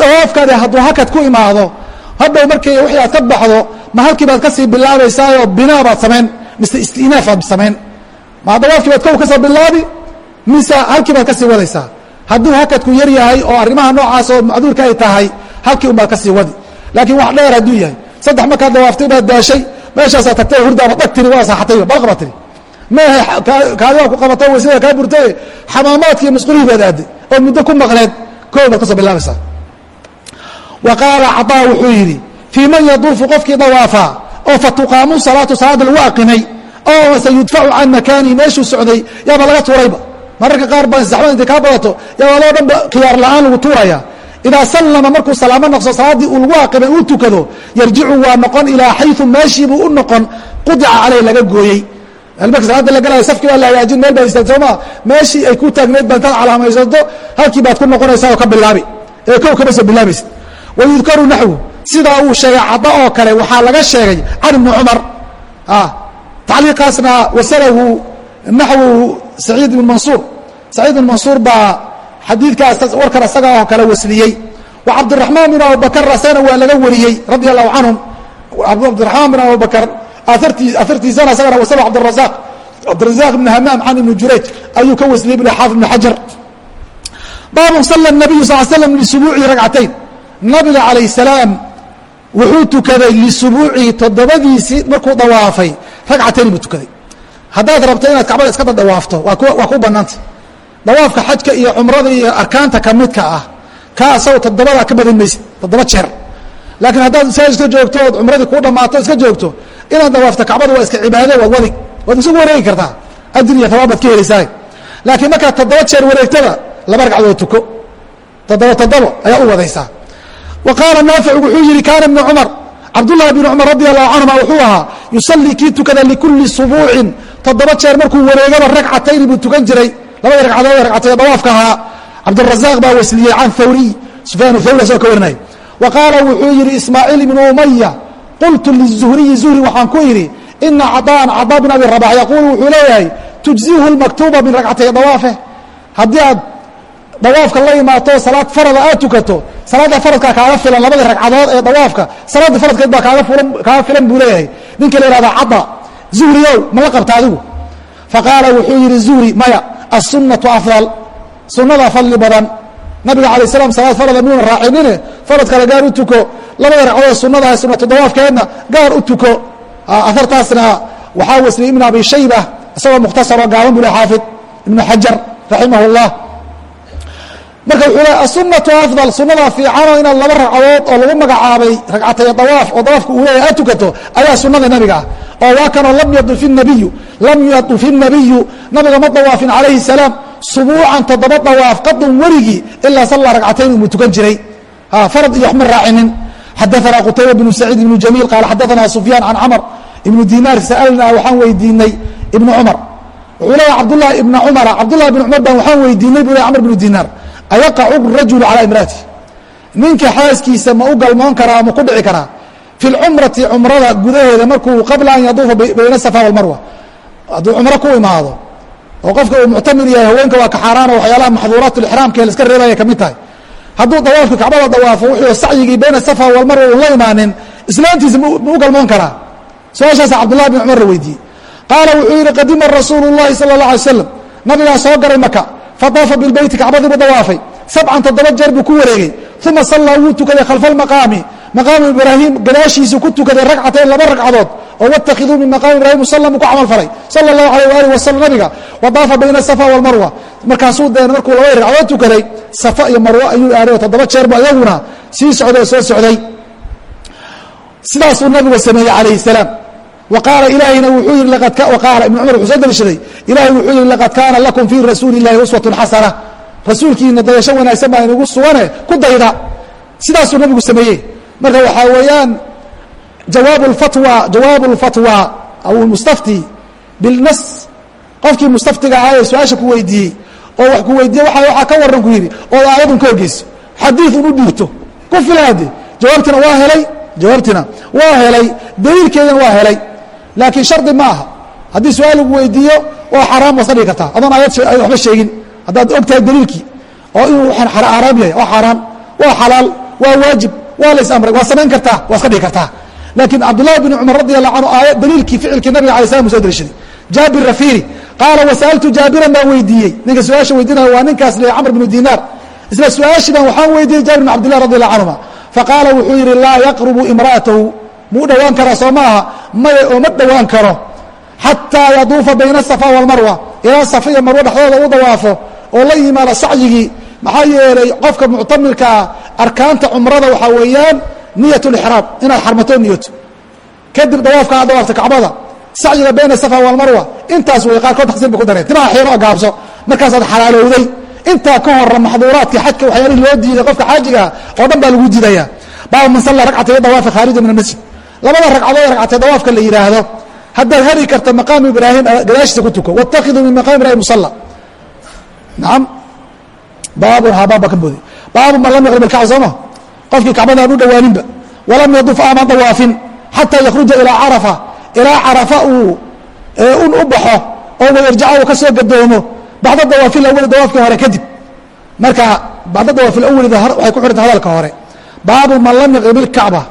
dawaafkaadi hadduu hakad ku imaado hadhow markay wixii aad ka baxdo ma halkii baad ka sii bilaabaysaayoo binaa baad samayn mise istinaaf baad samayn. Ma dawaafkii baad kow ka soo bilaabi mise halkii baad ka sii wadaysaa. Hadduu hakadku yar yahay oo arrimaha noocaas oo macduurka ay tahay halkii un baad ka sii wadi. Laakiin wax dheer hadduu yahay. Saddex markaad dawaaftay baad daashay meeshaasaa tagtay hurdaaba dhag tiri waa saaxatay balqaba tiri. Meehe kaadigaa ku qabato waysada kaa burtaye xamaamaadki iyo masquulihii baad aaday oo muddo ku maqneed kow baad ka soo bilaabaysaa wa qaala caطaa wuxuu yidhi fii man yaduufu qofkii dawaafaa oo fatuqaamu salaatu salaada lagu aqimay oo sayudfacu can makaanihi meeshuu socday yaaba laga tuurayba mararka qaar baa zaxmad intay kaa badato yaaba loo dhanba khiyaar la'aan lagu tuuraya idaa sallama markuu salaamo noqso salaaddii uu lagu aqimay uu tukado yarjicu waa noqon ilaa xayu meeshiibuu u noqon qudica caleyh laga gooyey marka salaada la galaya safkii baa la hagaajin meel baa istaag sooma meeshii ay ku taagneyd baa intaad calaamaysato halkii baad ku noqonaysaa oo ka bilaabi ee kow kama soo bilaabaysa wayudkaru naxwu sidaa uu sheegay cadda oo kale waxaa laga sheegay can ibni cumar tacliiqaasna wasalahu naxwu saciid ibn mansuur saciid ibn mansuur baa xadiidkaas warkan isaga oo kale wasliyey wa cabdiraxmaan bin abubakar asagana waa laga wariyey radia allahu canhum cabdiraxmaan bin abubakar aartiisana isagana wasl cabdirazaq cabdirazaq ibn hamaam can ibni jurayj ayuu ka wasliyey bn xaafid ibn xajar baabun sala nabiyu sal slam lisubuuci ragcatayn nabiga calayh salaam wuxuu tukaday lisubuucihi toddobadiisii markuu dawaafay ragcatayn buu tukaday. Haddaad rabto inaad kacbada iska dadawaafto waa ku banaanta dawaafka xajka iyo cumrada iyo arkaanta ka midka ah kaa toddobada ka badan maysid toddoba jeer. Laakiin haddaad masaajidka joogto ood cumradii kuu dhammaato iska joogto inaad dawaafto kacbada waa iska cibaado waad wadi waad isugu wareegi kartaa. Ajir iyo tawaab baad ka helaysaa laakiin markaad toddoba jeer wareegtada laba ragcadood tuko. Toddoba toddobo ayaa u wadaysaa wa qaala naafic wuxuu yihi kaana ibnu cumar cabdullahi bn cumar radi allahu canhuma wuxuu ahaa yusallii kii tukada likulli subuucin toddoba jeer markuu wareegaba ragcatayni buu tukan jiray labadii ragcadood ragcatay dawaafka ahaa. Cabdirazaaq baa wasliyey can thawriy sufyaan thawri asoo ka warinaya wa qaala wuxuu yihi ismaaciil ibnu umaya qultu lizuhriyi zuhri waxaan ku idhi ina caطaan caطaa bin abi rabax yaquulu wuxuu leeyahay tujzihu lmaktuuba min ragcatay dawaafe haddii aad dawaafka la imaato salaad farada aad tukato salaadda faradkaa kaaga filan labada ragcadood ee dawaafka salaadda faradkeed baa kaaga filan buu leeyahay. Ninka la ihahda cadda zuhriyow ma la qabta adigu? Faqaala wuxuu yidhi zuhri maya aلsunnatu afdal. Sunnada fadli badan. Nabiga alay slam salaad farada muuna raacinine farad kale gaar u tuko. Labada ragcadood sunnadaha ah, sunnatu dawaafkeedna gaar u tuko. Ah, Aartaasna waxaa wesliy ibn abi shayba isagoo mukhtasaroo gaaban buu le xaafid ibnu xajar raximah اllah marka wuxuu leeay asunatu afdal sunnada fiicano inaad laba ragcadood oo lagu magacaabay ragcatay dawaaf oo dawaafka uu leeyahay aad tukato ayaa sunnada nebiga ah. Oo waa kanoo lam yadufi nabiyu lam yadufi nabiyu. Nabiga ma dawaafin calayhi salaam subuucan toddoba dawaaf qadun werigii ilaa salla ragcatayn umuu tukan jiray. Farad iyo waxma raacinin. Xadaanaa qutayba bnu saciid ibnu jamiil qaala xadaanaa sufyaan can camar ibnu dinaar sa'alnaa waxaan weydiinay ibnu cumar. Wuxuu leeyahay cabdullahi ibna cumara cabdullahi ibn cumar baan waxaan weydiinay buu le cmar ibnu dinaar ayaqacu rajulu calaa imraati ninka xaaskiisa ma u galmoon karaa ma ku dhici karaa fi cumrada gudaheeda markuu qabla an yaduufa bayna safa walmarwa hadduu cumro ku imaado oo qofka uu muctamir yahay haweenka waa ka waxyaalaha maxduuraat lixraamka ee laska reebaya ka mid tahay hadduu dawaafka kacbada dawaafo wuxuu sacyigii bayna safa walmarwa uun la imaanin islaantiisa ma u galmoon karaa su'aashaasa cabdullahi bin cumar la weydiiyey qaala wuxuu yihi qadima rasuulu llahi sala اllah alay slam nabigaa soo garay maka fadaafa bilbeyti kacbadiibuu dawaafay sabcan toddoba jeer buu ku wareegey uma sallaa wuu tukaday khalfa almaqaami maqaamu ibraahim gadaashiisuu ku tukaday ragcatayn laba ragcadood oo watakiduu min maqaami ibrahim musala buu ku camal falay sala allahu alayh waalih wasalam nabiga wadaafa bayna asafa walmarwa markaasuu deen markuu laba ragcadood tukaday safa iyo marwo ayuu aaday oo toddoba jeerbu ayaguna sii socday oo soo socday sidaasuu nabigu sameeyey calayhi salaam qaala ilaahayna wuxuu yihi qaala ibn cumar wuxuu soo daliishaday ilahay wuxuu yihi laqad kaana lakum fii rasuuli illahi uswatun xasana rasuulkiina dayasho wanaagsan baa inagu sugane ku dayda sidaasuu nabigu sameeyey marka waxaa weeyaan jawaab اfatwa jawaabu اlfatwa aw mustafti bilnas qofkii mustaftiga ahaa ee su'aasha ku weydiiyey oo wax ku weydiiye waxaa ka waran ku yidhi oo aayadun ka horgeyso xadiid un u dhiibto ku filaade jawaabtina waa helay jawaabtina waa helay daliilkeedana waa helay laakiin shardi ma aha haddii su'aal lagu weydiiyo waa xaraam waad ka dhigi kartaa. Adoon aayad waxba sheegin. Haddaad og tahay daliilkii. Oo inuu xaraam yahay. Waa xaaraan waa xalaal. Waa waajib. Waa lays amray. Waa samayn kartaa. Waa iska dhigi kartaa. Laakiin cabdullahi bn cumar radi allahu canhu aaya daliilkii ficilkii nabiga alay slam u soo daliishaday. Jaabir rafiiri qaala wasa'altu jaabiran baan weydiiyey. Ninka su'aasha weydiinaya waa ninkaas le camr bnu dinaar. Isla su'aashii baan waxaan weydiiyey jaabir bn cabdillah radi allahu canhuma faqaala wuxuu yidhi laa yaqrubu imra'atahu muu dhowaan karaa soo maaha. Maya oo ma dhowaan karo. Xataa yaduufa bayna asafa walmarwa ilaa safa iyo marwo dhexdooda u dawaafo oo la yimaado sacyigii. Maxaa yeelay qofka muctamilkaa arkaanta cumrada waxaa weeyaan niyat lixraam inaad xarmato niyato kadib dawaafka aad dawaafta kacbada. Sacyiga bayna safa walmarwa intaas wey qaarkood taksiir ba ku dareen timaha xiiro oo gaabso. Markaasaad xalaalowday. Intaa ka hora maxduuraadkii xajka waxyaalihii loo diiday qofka xaajigaa oo dhan baa lagu diidaya baaba man salla ragcatay dawaafa khaarija min almasjid labada ragcadood ragcatay dawaafka la yidhaahdo haddaad heli karta maqaamu ibraahim gadaashiisa ku tuko watakiduu min maqaami ibrahim musalla. Nacam baabun haa baab baa ka booday. Baabu man lam yaqrib alkacba sooma qofkii kacbada aan u dhowaaninba walam yaduf aman dawaafin xataa yakhruja ilaa carafa ilaa carafa uu un u baxo oo wayarjaca uu ka soo gadoomo bacda dawaafi awali dawaafkii hore kadib. Marka bacda dawaafi awali waxay ku xidhanta hadalka hore. Baabu man lam yaqrib ilkacba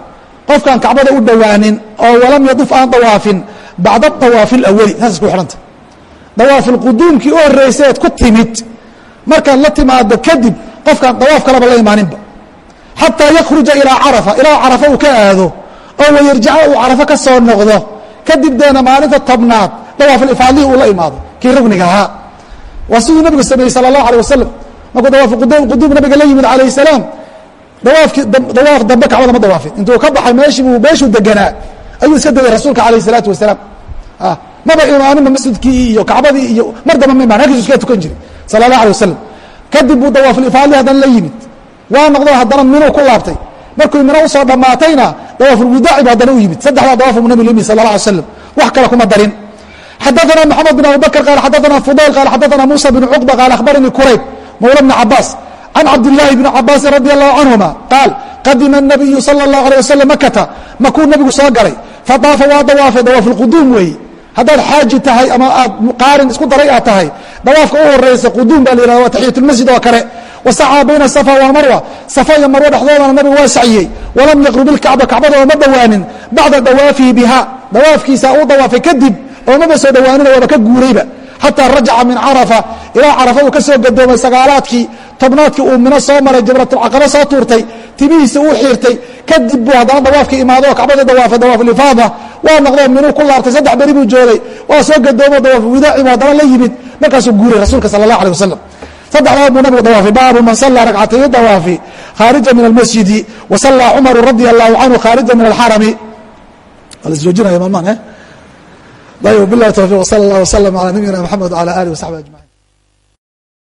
qofkaan kacbada u dhowaanin oo walam yaduf aan dawaafin bacda dawaafi اlawali saas isku xidhanta. Dawaafulquduumkii u horreyseed ku timid markaad la timaado kadib qofkaan dawaaf kalaba la imaaninba. Xataa yakruja ilaa carafa ilaa carafa uu ka aado oo wayarjaca uu carafo ka soo noqdo kadib deena maalinta tobnaad dawaafilifaadlihi uu la imaado kii rugniga ahaa. Waa siduu nabigu sameeyey sala allahu alيh wasalam markuu dawaafquduum nabiga la yimid alayh salaam dawaafkii dawaaf dambe kacbada ma dawaafin. Intuu ka baxay meeshii buu meeshuu deganaa. Ayuu iska degay rasuulka alayh isalaatu wasalaam. Ah, maba imaaninba masjidkii iyo kacbadii iyo mar damba ma iman halkiisu iska tukan jiray sala allah alay wasalam kadib buu dawaafulifaadii haddana la yimid. Waa noqdo haddana minuu ku laabtay. Markuu mino u soo dhammaatayna dawaafulwidaaci bu haddana u yimid. Saddexdaa dawaafu nabigu yimid sala allah alay slam wax kale kuma darin. Xadaana maxamed bin abubakr qaal xadaana fudayl qaal xadaana muusa bin cuqba qaal akhbaranii kurayb mawla bni cabaas can cabdilaahi bni cabaasin radi allahu canhuma qaal qadima anabiyu sala allahu alay wasalam makata makuu nebigu soo galay fadaafa waa dawaafay dawaaf lquduum weeye haddaad xaaji tahay ama aad muqaarin isku daray aad tahay dawaafka u horaysa quduum baa la yihahda waa taxiyatulmasjid oo kale wasacaa bayna safa walmarwa safa iyo marwo dhexdoodana nabigu waa saciyey walam yaqrub ilkacba kacbada ooma dhowaanin bacda dawaafihi biha dawaafkiisa uu dawaafay kadib oomaba soo dhowaanina waaba ka guurayba xataa rajaca min carafa ilaa carafa uu ka soo gadoomay sagaalaadkii tobnaadkii uu mino soo maray jamratulcaqaba soo tuurtay timihiisa uu xiirtay kadib buu haddana dawaafkii imaado oo kacbadii dawaafay dawaafulifaada waa noqdoo minuu ku laabtay saddex beri buu joogay waa soo gadoomo dawaafulwidaaci buu haddana la yimid markaasuu guuray rasuulka sala allah aleh wasalam saddexdaa buu nabigu dawaafay baabu man sallaa ragcatay dawaafi khaarija min almasjidi wa sallaa cumaru radia allahu canhu khaarija min alxarami waa la isjoojinaya maalmaan eh ayb bilah towfiq wsala allah wslm ala nabiyina mxamed wala alih w saxbi ajmain.